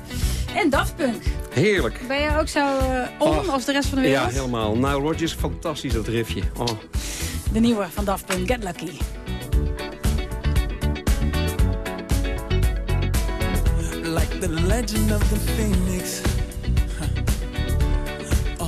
En Daft Punk. Heerlijk. Ben jij ook zo om als de rest van de wereld? Ja, helemaal. Nile Rodgers, fantastisch dat riffje. Oh. De nieuwe van Daft Punk, Get Lucky. Like the legend of the phoenix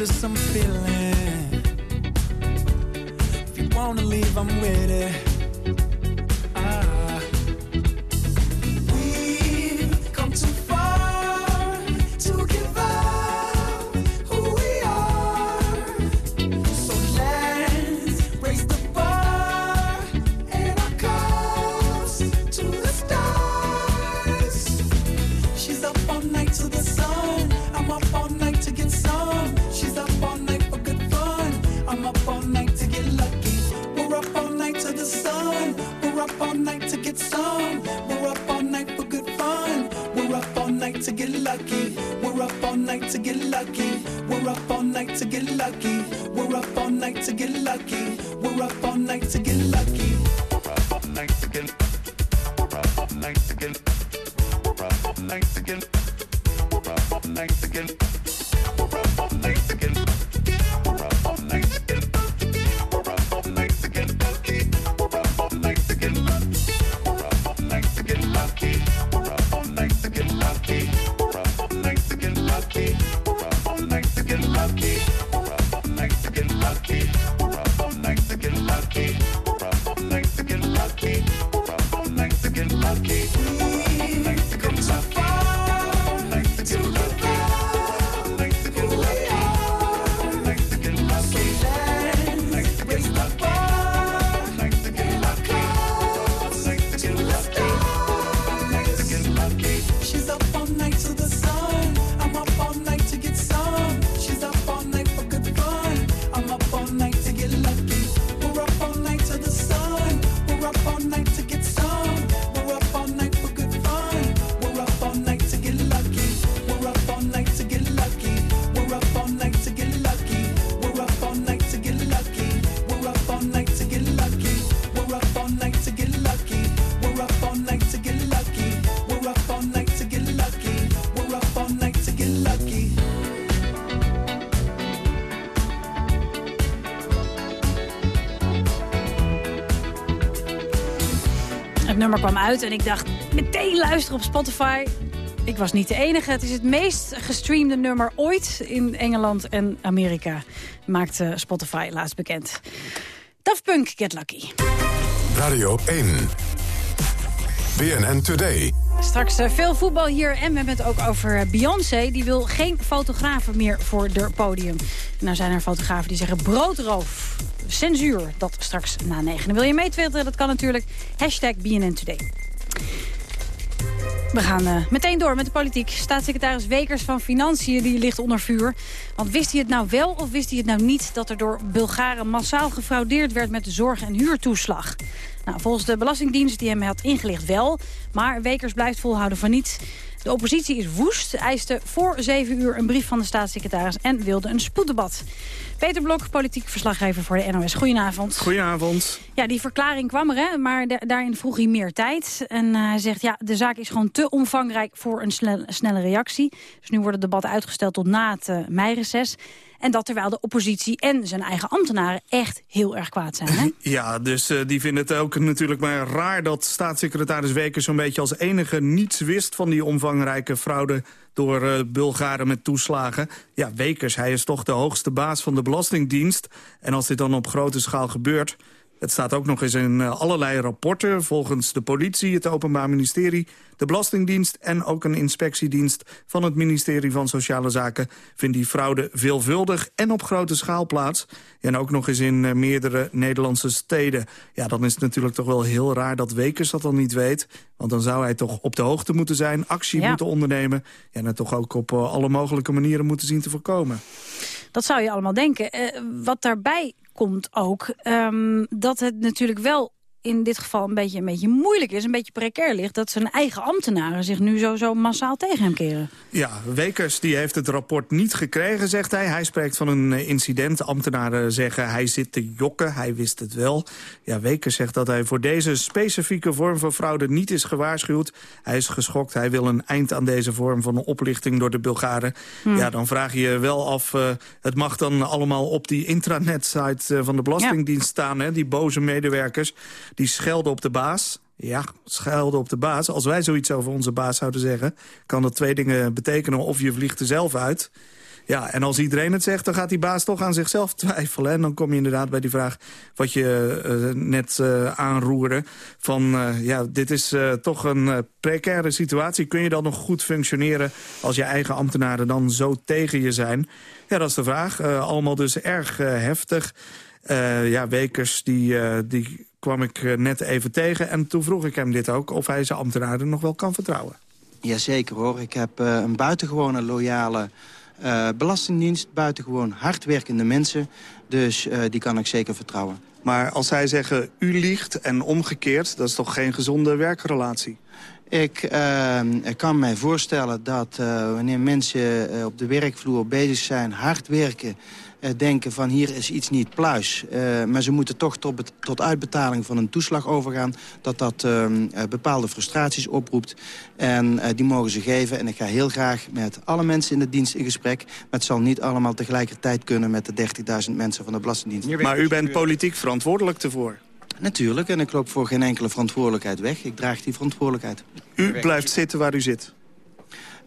Just some feeling. Nummer kwam uit en ik dacht meteen luisteren op Spotify. Ik was niet de enige. Het is het meest gestreamde nummer ooit in Engeland en Amerika. Maakt Spotify laatst bekend. Daft Punk, Get Lucky. Radio 1. BNN Today. Straks uh, veel voetbal hier en we hebben het ook over uh, Beyoncé. Die wil geen fotografen meer voor het podium. Nou zijn er fotografen die zeggen broodroof, censuur. Dat straks na negen. En wil je meetwitteren? Dat kan natuurlijk. Hashtag BNN Today. We gaan uh, meteen door met de politiek. Staatssecretaris Wekers van Financiën die ligt onder vuur. Want wist hij het nou wel of wist hij het nou niet... dat er door Bulgaren massaal gefraudeerd werd met de zorg- en huurtoeslag? Nou, volgens de Belastingdienst die hem had ingelicht wel. Maar Wekers blijft volhouden van niets. De oppositie is woest, eiste voor zeven uur een brief van de staatssecretaris... en wilde een spoeddebat. Peter Blok, politiek verslaggever voor de NOS. Goedenavond. Goedenavond. Ja, die verklaring kwam er, hè, maar daarin vroeg hij meer tijd. En uh, hij zegt, ja, de zaak is gewoon te omvangrijk voor een snelle reactie. Dus nu wordt het debat uitgesteld tot na het uh, meireces. En dat terwijl de oppositie en zijn eigen ambtenaren echt heel erg kwaad zijn. Hè? <laughs> Ja, dus uh, die vinden het ook natuurlijk maar raar dat staatssecretaris Wekers zo'n beetje als enige niets wist van die omvangrijke fraude door uh, Bulgaren met toeslagen. Ja, Wekers, hij is toch de hoogste baas van de Belastingdienst. En als dit dan op grote schaal gebeurt... Het staat ook nog eens in uh, allerlei rapporten... volgens de politie, het Openbaar Ministerie, de Belastingdienst... en ook een inspectiedienst van het ministerie van Sociale Zaken... vindt die fraude veelvuldig en op grote schaal plaats. En ook nog eens in uh, meerdere Nederlandse steden. Ja, dan is het natuurlijk toch wel heel raar dat Wekers dat dan niet weet. Want dan zou hij toch op de hoogte moeten zijn, actie ja. moeten ondernemen... en het toch ook op uh, alle mogelijke manieren moeten zien te voorkomen. Dat zou je allemaal denken. Uh, wat daarbij komt ook um, dat het natuurlijk wel in dit geval een beetje, een beetje moeilijk is, een beetje precair ligt... dat zijn eigen ambtenaren zich nu zo, zo massaal tegen hem keren. Ja, Wekers die heeft het rapport niet gekregen, zegt hij. Hij spreekt van een incident. Ambtenaren zeggen hij zit te jokken, hij wist het wel. Ja, Wekers zegt dat hij voor deze specifieke vorm van fraude niet is gewaarschuwd. Hij is geschokt, hij wil een eind aan deze vorm van oplichting door de Bulgaren. Hm. Ja, dan vraag je je wel af, uh, het mag dan allemaal op die intranet-site uh, van de Belastingdienst ja. staan, hè, die boze medewerkers die schelden op de baas. Ja, schelden op de baas. Als wij zoiets over onze baas zouden zeggen... kan dat twee dingen betekenen of je vliegt er zelf uit... Ja, en als iedereen het zegt, dan gaat die baas toch aan zichzelf twijfelen. En dan kom je inderdaad bij die vraag wat je uh, net uh, aanroerde. Van, uh, ja, dit is toch een precaire situatie. Kun je dan nog goed functioneren als je eigen ambtenaren dan zo tegen je zijn? Ja, dat is de vraag. allemaal dus erg heftig. ja, Wekers, die, die kwam ik net even tegen. En toen vroeg ik hem dit ook, of hij zijn ambtenaren nog wel kan vertrouwen. Jazeker hoor. Ik heb uh, een buitengewone loyale uh, belastingdienst. Buitengewoon hardwerkende mensen. Dus uh, die kan ik zeker vertrouwen. Maar als zij zeggen, u liegt en omgekeerd... dat is toch geen gezonde werkrelatie? Ik, uh, kan mij voorstellen dat uh, wanneer mensen uh, op de werkvloer bezig zijn, hard werken... Uh, denken van hier is iets niet pluis. Uh, maar ze moeten toch tot, tot uitbetaling van een toeslag overgaan. Dat dat uh, bepaalde frustraties oproept. En die mogen ze geven. En ik ga heel graag met alle mensen in de dienst in gesprek. Maar het zal niet allemaal tegelijkertijd kunnen met de 30.000 mensen van de Belastingdienst. Maar u bent politiek verantwoordelijk ervoor? Natuurlijk, en ik loop voor geen enkele verantwoordelijkheid weg. Ik draag die verantwoordelijkheid. U blijft zitten waar u zit?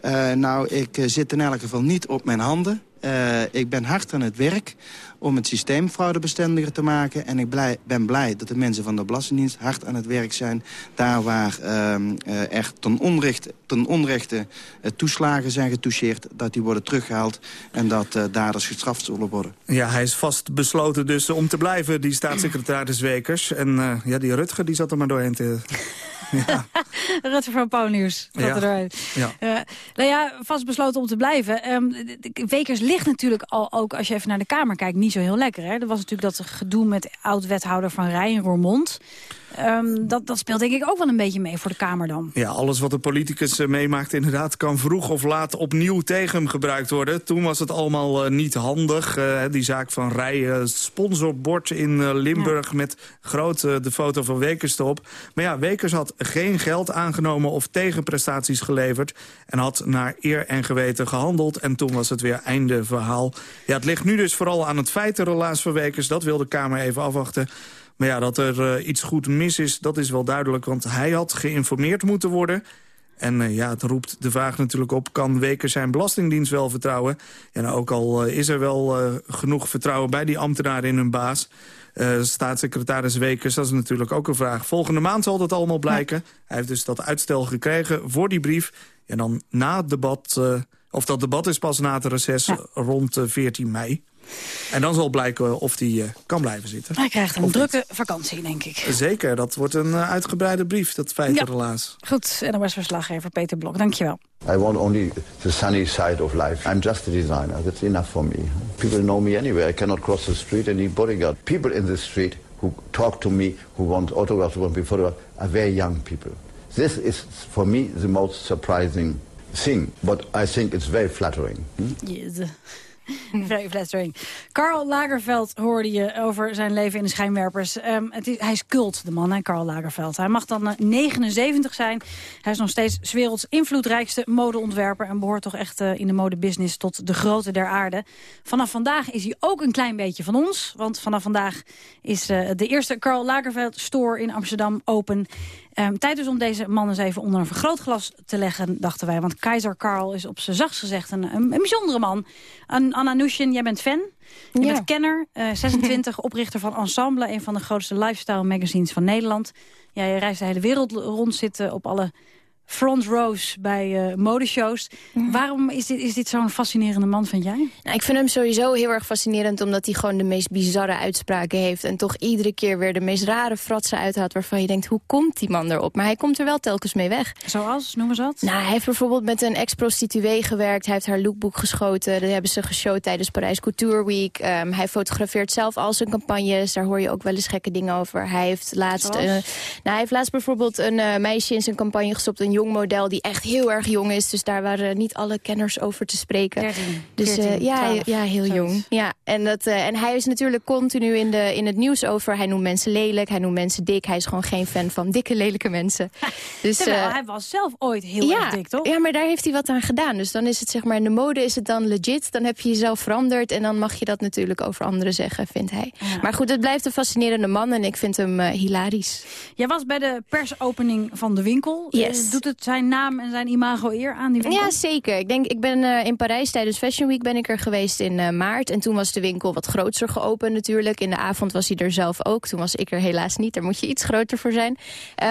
Uh, nou, ik zit in elk geval niet op mijn handen. Uh, ik ben hard aan het werk om het systeem fraudebestendiger te maken. En ik blij, ben blij dat de mensen van de Belastingdienst hard aan het werk zijn. Daar waar er ten, onrecht, ten onrechte toeslagen zijn getoucheerd... dat die worden teruggehaald en dat daders gestraft zullen worden. Ja, hij is vast besloten dus om te blijven, die staatssecretaris Wekers. En ja, die Rutger die zat er maar doorheen te... Ja. Rutger van Pauwnieuws. Ja. Ja. Uh, nou ja, vast besloten om te blijven. Um, Wekers ligt natuurlijk al, ook als je even naar de Kamer kijkt, niet zo heel lekker. Hè? Er was natuurlijk dat gedoe met oud-wethouder van Rijn, Roermond. Um, dat, dat speelt denk ik ook wel een beetje mee voor de Kamer dan. Ja, alles wat de politicus uh, meemaakt inderdaad kan vroeg of laat opnieuw tegen hem gebruikt worden. Toen was het allemaal uh, niet handig. Uh, die zaak van Rij, sponsorbord in Limburg ja. met groot de foto van Wekers erop. Maar ja, Wekers had geen geld aangenomen of tegenprestaties geleverd. En had naar eer en geweten gehandeld. En toen was het weer einde verhaal. Ja, het ligt nu dus vooral aan het feitenrelaas van Wekers. Dat wil de Kamer even afwachten. Maar ja, dat er uh, iets goed mis is, dat is wel duidelijk. Want hij had geïnformeerd moeten worden. En uh, ja, het roept de vraag natuurlijk op... kan Wekers zijn belastingdienst wel vertrouwen? En ook al uh, is er wel genoeg vertrouwen bij die ambtenaren in hun baas... staatssecretaris Wekers, dat is natuurlijk ook een vraag. Volgende maand zal dat allemaal blijken. Hij heeft dus dat uitstel gekregen voor die brief. En dan na het debat, of dat debat is pas na het reces ja. rond 14 mei. En dan zal blijken of hij uh, kan blijven zitten. Hij krijgt een of drukke niet. vakantie, denk ik. Zeker, dat wordt een uh, uitgebreide brief, dat feit ja. helaas. Goed, NOS-verslaggever Peter Blok, dankjewel. I want only the sunny side of life. I'm just a designer, that's enough for me. People know me anywhere, I cannot cross the street and need bodyguard. People in the street who talk to me, who want autographs, who want to be photographed, are very young people. This is, for me, the most surprising thing, but I think it's very flattering. Hmm? Yes. <laughs> Very flattering. Karl Lagerveld hoorde je over zijn leven in de schijnwerpers. Um, het is, hij is cult, de man, hè, Karl Lagerveld. Hij mag dan uh, 79 zijn. Hij is nog steeds werelds invloedrijkste modeontwerper... en behoort toch echt uh, in de modebusiness tot de grote der aarde. Vanaf vandaag is hij ook een klein beetje van ons. Want vanaf vandaag is uh, de eerste Karl Lagerveld store in Amsterdam open... Um, tijd dus om deze man eens even onder een vergrootglas te leggen, dachten wij. Want Keizer Karl is op zijn zachtst gezegd een, een, een bijzondere man. An Anna Nushin, jij bent fan. Je ja. bent kenner, uh, 26, <laughs> oprichter van Ensemble... een van de grootste lifestyle magazines van Nederland. Ja, je reist de hele wereld rond, zitten op alle front rows bij uh, modeshows. Waarom is dit, is dit zo'n fascinerende man, vind jij? Nou, ik vind hem sowieso heel erg fascinerend... omdat hij gewoon de meest bizarre uitspraken heeft... en toch iedere keer weer de meest rare fratsen uithaalt... waarvan je denkt, hoe komt die man erop? Maar hij komt er wel telkens mee weg. Zoals? Noem eens wat. Nou, hij heeft bijvoorbeeld met een ex-prostituee gewerkt. Hij heeft haar lookbook geschoten. Dat hebben ze geshowd tijdens Parijs Couture Week. Um, hij fotografeert zelf al zijn campagnes. Daar hoor je ook wel eens gekke dingen over. Hij heeft laatst, uh, nou, hij heeft laatst bijvoorbeeld een uh, meisje in zijn campagne gestopt... een jong model die echt heel erg jong is. Dus daar waren niet alle kenners over te spreken. 13, dus 14, uh, ja, 12, ja, heel zoiets. jong. Ja, en, dat, uh, en hij is natuurlijk continu in, de, in het nieuws over... hij noemt mensen lelijk, hij noemt mensen dik. Hij is gewoon geen fan van dikke, lelijke mensen. <laughs> Dus, Terwijl, uh, hij was zelf ooit heel ja, erg dik, toch? Ja, maar daar heeft hij wat aan gedaan. Dus dan is het zeg maar, in de mode is het dan legit. Dan heb je jezelf veranderd. En dan mag je dat natuurlijk over anderen zeggen, vindt hij. Ja. Maar goed, het blijft een fascinerende man. En ik vind hem hilarisch. Jij was bij de persopening van de winkel. Yes. Doet het zijn naam en zijn imago eer aan die winkel? Ja, zeker. Ik, denk, ik ben uh, in Parijs tijdens Fashion Week ben ik er geweest in uh, maart. En toen was de winkel wat groter geopend natuurlijk. In de avond was hij er zelf ook. Toen was ik er helaas niet. Daar moet je iets groter voor zijn.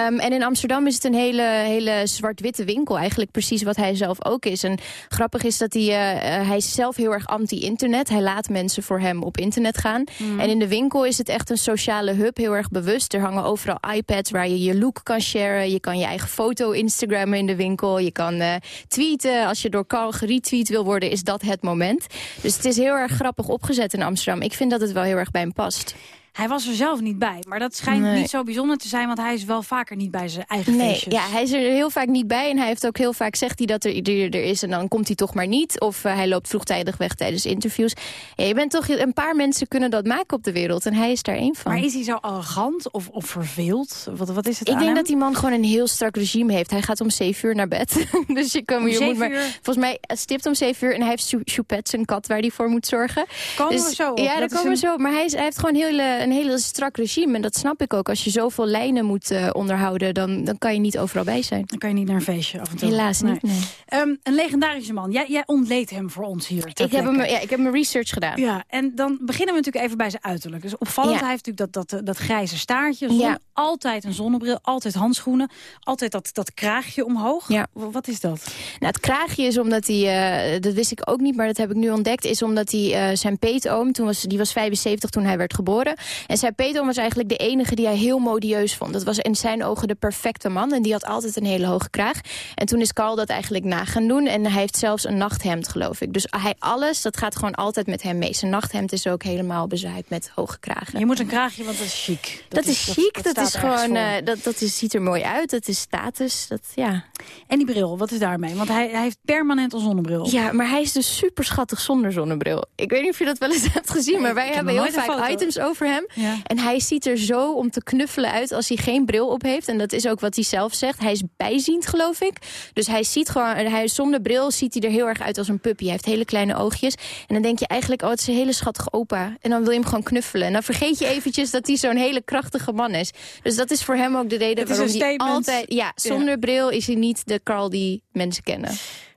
Um, en in Amsterdam is het een hele, hele zwart-witte winkel. Eigenlijk precies wat hij zelf ook is. En grappig is dat hij, uh, hij is zelf heel erg anti-internet. Hij laat mensen voor hem op internet gaan. Mm. En in de winkel is het echt een sociale hub. Heel erg bewust. Er hangen overal iPads waar je je look kan sharen. Je kan je eigen foto Instagrammen in de winkel. Je kan uh, tweeten. Als je door Carl geretweet wil worden, is dat het moment. Dus het is heel erg grappig opgezet in Amsterdam. Ik vind dat het wel heel erg bij hem past. Hij was er zelf niet bij, maar dat schijnt nee. niet zo bijzonder te zijn... want hij is wel vaker niet bij zijn eigen nee, feestjes. Ja, hij is er heel vaak niet bij en hij heeft ook heel vaak zegt hij dat er, er, er is... en dan komt hij toch maar niet, of uh, hij loopt vroegtijdig weg tijdens interviews. Ja, je bent toch, een paar mensen kunnen dat maken op de wereld en hij is daar één van. Maar is hij zo arrogant of, of verveeld? Wat, wat is het Ik denk hem? dat die man gewoon een heel strak regime heeft. Hij gaat om 7 uur naar bed. <laughs> dus je, kan, je moet maar... Volgens mij stipt om 7 uur en hij heeft Choupette, zijn kat, waar hij voor moet zorgen. Komen dus, we zo op. Ja, daar komen we een... zo. Maar hij, is, hij heeft gewoon hele, een hele strak regime. En dat snap ik ook. Als je zoveel lijnen moet uh, onderhouden, dan, dan kan je niet overal bij zijn. Dan kan je niet naar een feestje af en toe. Helaas nee. niet, nee. Um, een legendarische man. Jij, jij ontleed hem voor ons hier. Ik heb, hem, ja, ik heb mijn research gedaan. Ja, en dan beginnen we natuurlijk even bij zijn uiterlijk. Dus opvallend, ja. hij heeft natuurlijk dat, dat, dat grijze staartje. Zon, ja. Altijd een zonnebril, altijd handschoenen. Altijd dat, dat kraagje omhoog. Ja. Wat is dat? Nou, het kraagje is omdat hij, uh, dat wist ik ook niet, maar dat heb ik nu ontdekt... is omdat hij uh, zijn peetoom, toen was, die was 75 toen hij werd geboren... en zijn peetoom was eigenlijk de enige die hij heel modieus vond. Dat was in zijn ogen de perfecte man en die had altijd een hele hoge kraag. En toen is Carl dat eigenlijk na gaan doen en hij heeft zelfs een nachthemd, geloof ik. Dus hij alles, dat gaat gewoon altijd met hem mee. Zijn nachthemd is ook helemaal bezaaid met hoge kragen. Je moet een kraagje, want dat is chic. Dat, dat is, is chic, dat, dat, dat is gewoon, uh, dat, dat is, ziet er mooi uit, dat is status, dat, ja. En die bril, wat is daarmee? Want hij, hij heeft permanent een zonnebril. Ja, maar hij is dus super schattig zonder zonnebril. Ik weet niet of je dat wel eens <laughs> hebt gezien, maar wij hebben heel vaak items over hem. Hem. Ja. En hij ziet er zo om te knuffelen uit als hij geen bril op heeft. En dat is ook wat hij zelf zegt. Hij is bijziend, geloof ik. Dus hij ziet gewoon, hij, zonder bril ziet hij er heel erg uit als een puppy. Hij heeft hele kleine oogjes. En dan denk je eigenlijk, oh, het is een hele schattige opa. En dan wil je hem gewoon knuffelen. En dan vergeet je eventjes dat hij zo'n hele krachtige man is. Dus dat is voor hem ook de reden waarom hij altijd... Ja, zonder bril is hij niet de Carl die mensen kennen.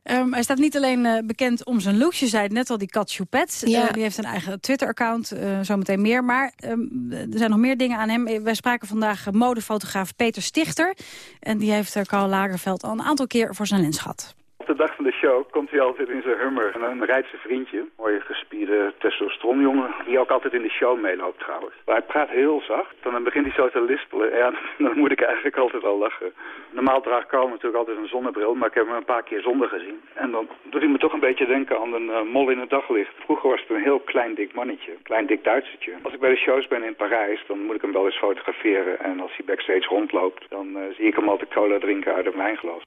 Ehm, hij staat niet alleen eh, bekend om zijn looks. Je zei het net al, die Kat Choupet. Ja. Eh, die heeft een eigen Twitter-account, eh, zometeen meer. Maar ehm, er zijn nog meer dingen aan hem. Wij spraken vandaag modefotograaf Peter Stichter. En die heeft Karl Lagerveld al een aantal keer voor zijn lens gehad. Op de dag van de show komt hij altijd in zijn hummer. En dan rijdt zijn vriendje, mooie gespierde testosteronjongen... die ook altijd in de show meeloopt trouwens. Maar hij praat heel zacht. En dan begint hij zo te lispelen. Ja, <laughs> dan moet ik eigenlijk altijd wel lachen. Normaal draagt Carl natuurlijk altijd een zonnebril... maar ik heb hem een paar keer zonder gezien. En dan doet hij me toch een beetje denken aan een eh, mol in het daglicht. Vroeger was het een heel klein dik mannetje. Een klein dik Duitsertje. Als ik bij de shows ben in Parijs, dan moet ik hem wel eens fotograferen. En als hij backstage rondloopt, dan eh, zie ik hem altijd cola drinken uit een wijnglas.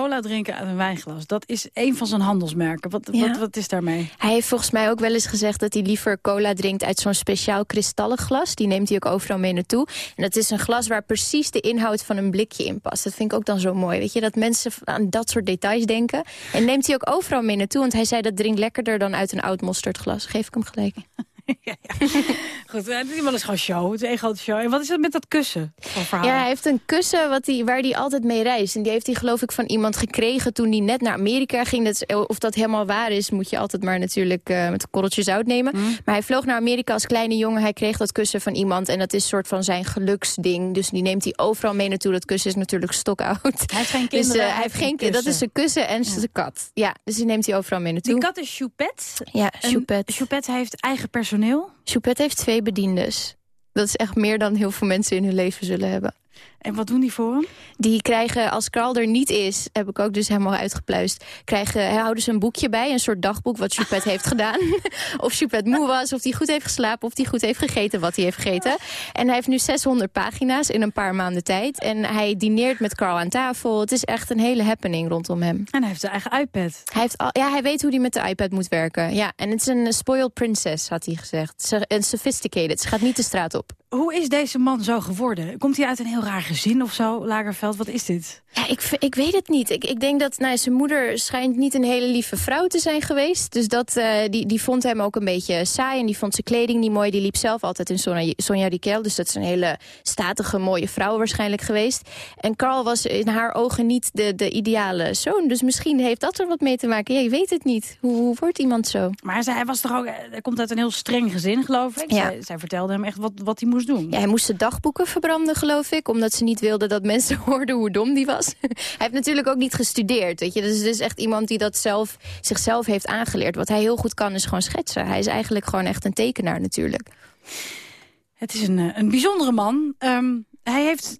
Cola drinken uit een wijnglas. Dat is een van zijn handelsmerken. Wat, Ja. wat, wat is daarmee? Hij heeft volgens mij ook wel eens gezegd dat hij liever cola drinkt uit zo'n speciaal kristallen glas. Die neemt hij ook overal mee naartoe. En dat is een glas waar precies de inhoud van een blikje in past. Dat vind ik ook dan zo mooi. Weet je, dat mensen aan dat soort details denken. En neemt hij ook overal mee naartoe. Want hij zei dat drinkt lekkerder dan uit een oud mosterdglas. Geef ik hem gelijk. <laughs> <laughs> Goed, eh, het is wel eens gewoon show. Het is een grote show. En wat is dat met dat kussen? Ja, hij heeft een kussen wat hij, waar hij altijd mee reist. En die heeft hij geloof ik van iemand gekregen toen hij net naar Amerika ging. Dat, is- of dat helemaal waar is, moet je altijd maar natuurlijk eh, met een korreltje zout nemen. Maar hij vloog naar Amerika als kleine jongen. Hij kreeg dat kussen van iemand. En dat is een soort van zijn geluksding. Dus die neemt hij overal mee naartoe. Dat kussen is natuurlijk stokoud. Hij heeft geen <laughs> Dus, kinderen, eh, hij hij heeft geen. Dat is zijn kussen en zijn kat. Ja, dus die neemt hij overal mee naartoe. Die kat is Choupet. Ja, En Choupet. Choupet heeft eigen personeel. Choupet heeft twee bediendes. Dat is echt meer dan heel veel mensen in hun leven zullen hebben. En wat doen die voor hem? Die krijgen, als Carl er niet is, heb ik ook dus helemaal uitgepluist... Krijgen, houden ze een boekje bij, een soort dagboek wat Choupet <laughs> heeft gedaan. <laughs> of Choupet moe was, of hij goed heeft geslapen... of hij goed heeft gegeten wat hij heeft gegeten. En hij heeft nu 600 pagina's in een paar maanden tijd. En hij dineert met Carl aan tafel. Het is echt een hele happening rondom hem. En hij heeft zijn eigen iPad. Hij, heeft al, ja, hij weet hoe hij met de iPad moet werken. Ja, en het is een spoiled princess, had hij gezegd. Ze- En sophisticated. Ze gaat niet de straat op. Hoe is deze man zo geworden? Komt hij uit een heel raar gezin of zo, Lagerveld? Wat is dit? Ja, ik, ik weet het niet. Ik, ik denk dat nou, zijn moeder schijnt niet een hele lieve vrouw te zijn geweest. Dus dat, eh, die, die vond hem ook een beetje saai. En die vond zijn kleding niet mooi. Die liep zelf altijd in Sonja, Sonja Riquel. Dus dat is een hele statige, mooie vrouw waarschijnlijk geweest. En Carl was in haar ogen niet de, de ideale zoon. Dus misschien heeft dat er wat mee te maken. Ja, je weet het niet. Hoe, hoe wordt iemand zo? Maar zij, hij was toch ook, hij komt uit een heel streng gezin, geloof ik. Ja. Zij, zij vertelde hem echt wat, wat hij moest doen. Ja, hij moest de dagboeken verbranden, geloof ik. Omdat ze niet wilden dat mensen <laughs> hoorden hoe dom die was. <laughs> hij heeft natuurlijk ook niet gestudeerd, weet je. Dus het is echt iemand die dat zelf, zichzelf heeft aangeleerd. Wat hij heel goed kan, is gewoon schetsen. Hij is eigenlijk gewoon echt een tekenaar natuurlijk. Het is een, eh, een bijzondere man. Ehm, hij heeft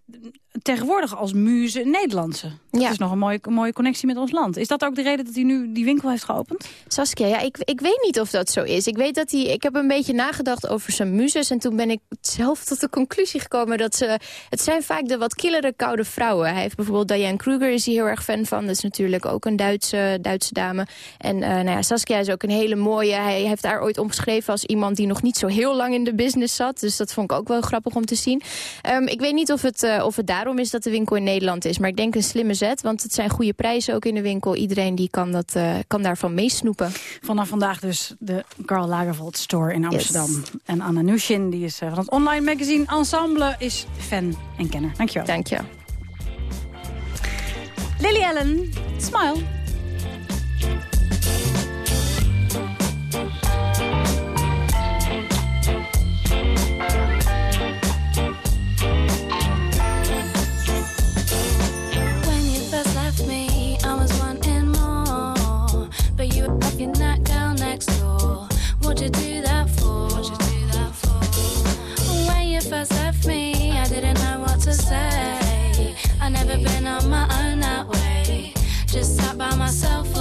tegenwoordig als muze Nederlandse. Dat Ja. is nog een mooie, een mooie connectie met ons land. Is dat ook de reden dat hij nu die winkel heeft geopend? Saskia, ja, ik, ik weet niet of dat zo is. Ik weet dat hij. Ik heb een beetje nagedacht over zijn muzes. En toen ben ik zelf tot de conclusie gekomen dat ze. Het zijn vaak de wat killere koude vrouwen. Hij heeft bijvoorbeeld Diane Kruger, is hij heel erg fan van. Dat is natuurlijk ook een Duitse, Duitse dame. En eh, nou ja, Saskia is ook een hele mooie. Hij heeft haar ooit omgeschreven als iemand die nog niet zo heel lang in de business zat. Dus dat vond ik ook wel grappig om te zien. Ehm, ik weet niet of het, eh, of het daarom is dat de winkel in Nederland is. Maar ik denk een slimme zet. Want het zijn goede prijzen ook in de winkel. Iedereen die kan, dat, eh, kan daarvan meesnoepen. Vanaf vandaag dus de Karl Lagerfeld Store in Amsterdam. En Anna Nushin, die is eh, van het online magazine Ensemble, is fan en kenner. Dankjewel. Dank je. Lily Allen, smile. Myself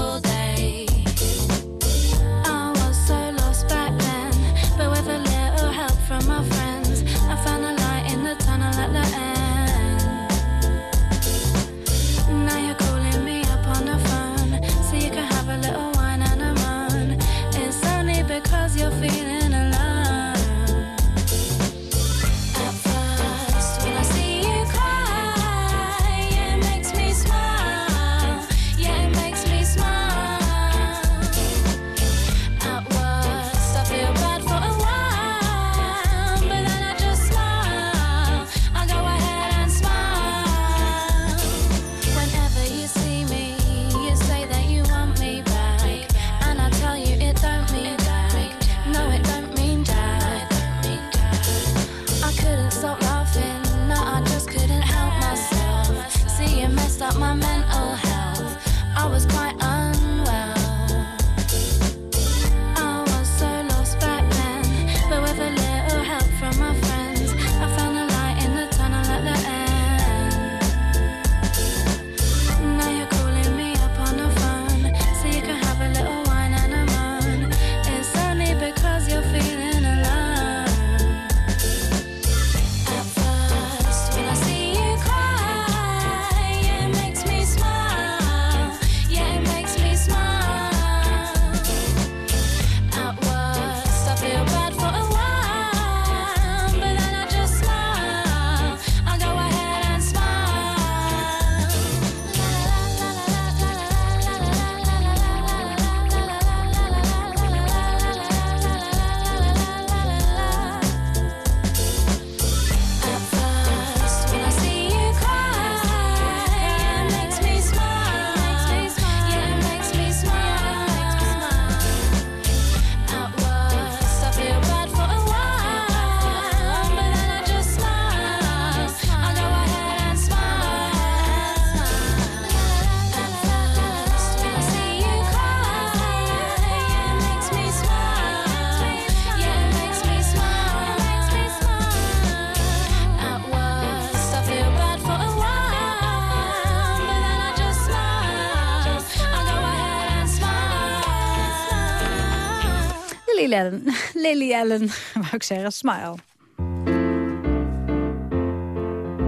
Allen <laughs> wou ik zeggen, smile.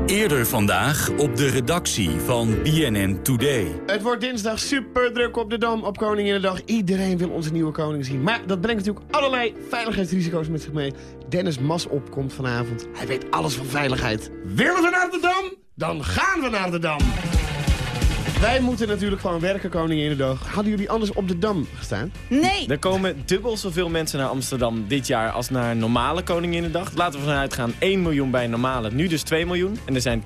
Eerder vandaag op de redactie van BNN Today. Het wordt dinsdag super druk op de Dam op Koninginnedag. Iedereen wil onze nieuwe koning zien. Maar dat brengt natuurlijk allerlei veiligheidsrisico's met zich mee. Dennis Mas op komt vanavond. Hij weet alles van veiligheid. Willen we naar de Dam? Dan gaan we naar de Dam. Wij moeten natuurlijk gewoon werken Koninginnedag. Hadden jullie anders op de Dam gestaan? Nee. Er komen dubbel zoveel mensen naar Amsterdam dit jaar als naar normale Koninginnedag. Laten we vanuit gaan 1 miljoen bij een normale, nu dus 2 miljoen. En er zijn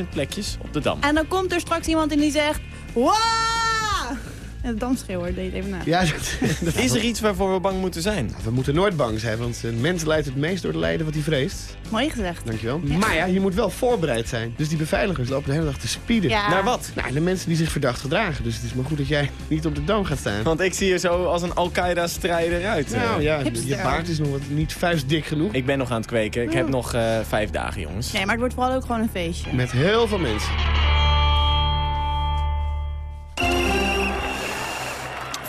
20.000 plekjes op de Dam. En dan komt er straks iemand en die zegt... Waaah! En de damschreeuwer deed even na. Ja, <laughs> dat, Is er iets waarvoor we bang moeten zijn? We moeten nooit bang zijn, want een mens leidt het meest door de lijden wat hij vreest. Mooi gezegd. Dankjewel. Maar ja, je moet wel voorbereid zijn. Dus die beveiligers lopen de hele dag te spieden. Ja. Naar wat? Nou, de mensen die zich verdacht gedragen. Dus het is maar goed dat jij <laughs> niet op de dam gaat staan. Want ik zie er zo als een Al-Qaeda-strijder uit. Nou eh. ja, je baard is nog wat niet vuistdik genoeg. Ik ben nog aan het kweken. Ik heb nog eh, vijf dagen, jongens. Nee, maar het wordt vooral ook gewoon een feestje. Met heel veel mensen.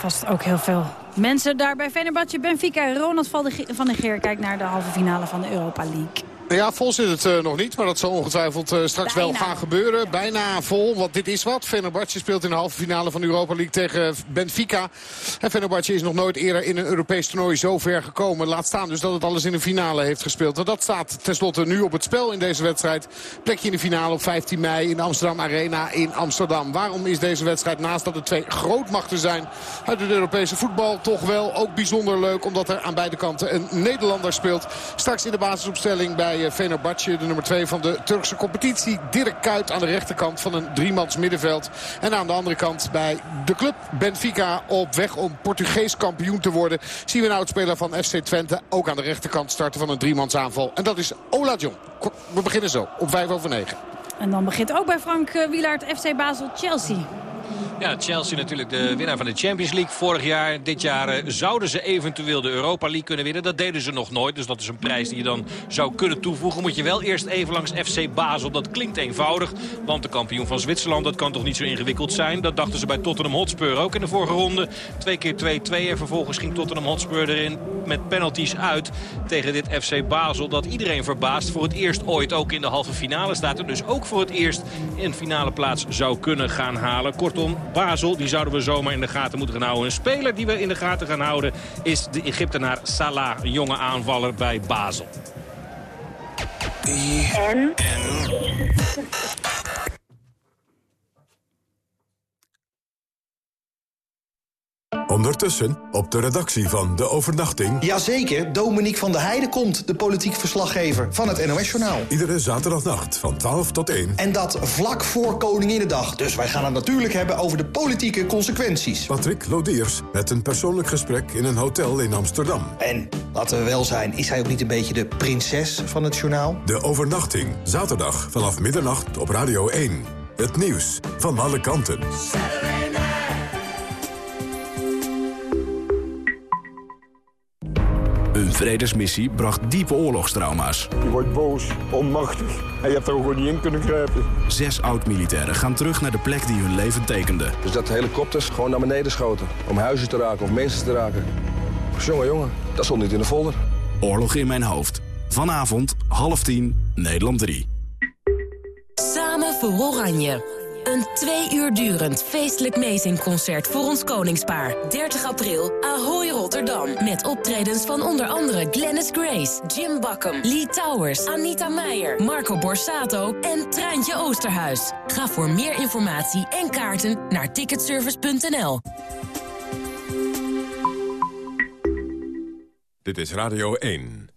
Vast ook heel veel mensen daar bij Fenerbahce, Benfica. Ronald van de, van de Geer kijkt naar de halve finale van de Europa League. Ja, vol zit het eh, nog niet, maar dat zal ongetwijfeld eh, straks wel gaan gebeuren. Bijna vol, want dit is wat. Fenerbahce speelt in de halve finale van de Europa League tegen Benfica. En Fenerbahce is nog nooit eerder in een Europees toernooi zo ver gekomen. Laat staan dus dat het alles in een finale heeft gespeeld. En dat staat tenslotte nu op het spel in deze wedstrijd. Plekje in de finale op 15 mei in de Amsterdam Arena in Amsterdam. Waarom is deze wedstrijd naast dat er twee grootmachten zijn uit het Europese voetbal toch wel ook bijzonder leuk. Omdat er aan beide kanten een Nederlander speelt. Straks in de basisopstelling bij bij Fenerbahce. De nummer 2 van de Turkse competitie. Dirk Kuyt aan de rechterkant van een driemans middenveld. En aan de andere kant bij de club Benfica op weg om Portugees kampioen te worden. Zien we nou het speler van FC Twente ook aan de rechterkant starten van een driemans aanval. En dat is Ola John. We beginnen zo op 5 over 9. En dan begint ook bij Frank eh, Wielaert FC Basel Chelsea. Ja, Chelsea natuurlijk de winnaar van de Champions League vorig jaar. Dit jaar eh, zouden ze eventueel de Europa League kunnen winnen. Dat deden ze nog nooit, dus dat is een prijs die je dan zou kunnen toevoegen. Moet je wel eerst even langs FC Basel. Dat klinkt eenvoudig, want de kampioen van Zwitserland... dat kan toch niet zo ingewikkeld zijn. Dat dachten ze bij Tottenham Hotspur ook in de vorige ronde. Twee keer 2-2 en vervolgens ging Tottenham Hotspur erin met penalties uit... tegen dit FC Basel dat iedereen verbaast. Voor het eerst ooit ook in de halve finale staat. En dus ook voor het eerst in finale plaats zou kunnen gaan halen. Kortom, Basel, die zouden we zomaar in de gaten moeten gaan houden. Een speler die we in de gaten gaan houden is de Egyptenaar Salah, jonge aanvaller bij Basel. Ondertussen op de redactie van De Overnachting. Jazeker, Dominique van der Heijden komt, de politiek verslaggever van het NOS-journaal. Iedere zaterdagnacht van 12 tot 1. En dat vlak voor Koninginnedag. Dus wij gaan het natuurlijk hebben over de politieke consequenties. Patrick Lodiers met een persoonlijk gesprek in een hotel in Amsterdam. En, laten we wel zijn, is hij ook niet een beetje de prinses van het journaal? De Overnachting, zaterdag vanaf middernacht op Radio 1. Het nieuws van alle kanten. Vredesmissie bracht diepe oorlogstrauma's. Je wordt boos, onmachtig en je hebt er gewoon niet in kunnen grijpen. Zes oud-militairen gaan terug naar de plek die hun leven tekende. Dus dat de helikopters gewoon naar beneden schoten. Om huizen te raken of mensen te raken. Jongen, jongen, dat stond niet in de folder. Oorlog in mijn hoofd. Vanavond, half tien, Nederland 3. Samen voor Oranje. Een twee uur durend feestelijk meezingconcert voor ons koningspaar. 30 april, Ahoy Rotterdam. Met optredens van onder andere Glennis Grace, Jim Bakken, Lee Towers, Anita Meijer, Marco Borsato en Treintje Oosterhuis. Ga voor meer informatie en kaarten naar ticketservice.nl. Dit is Radio 1.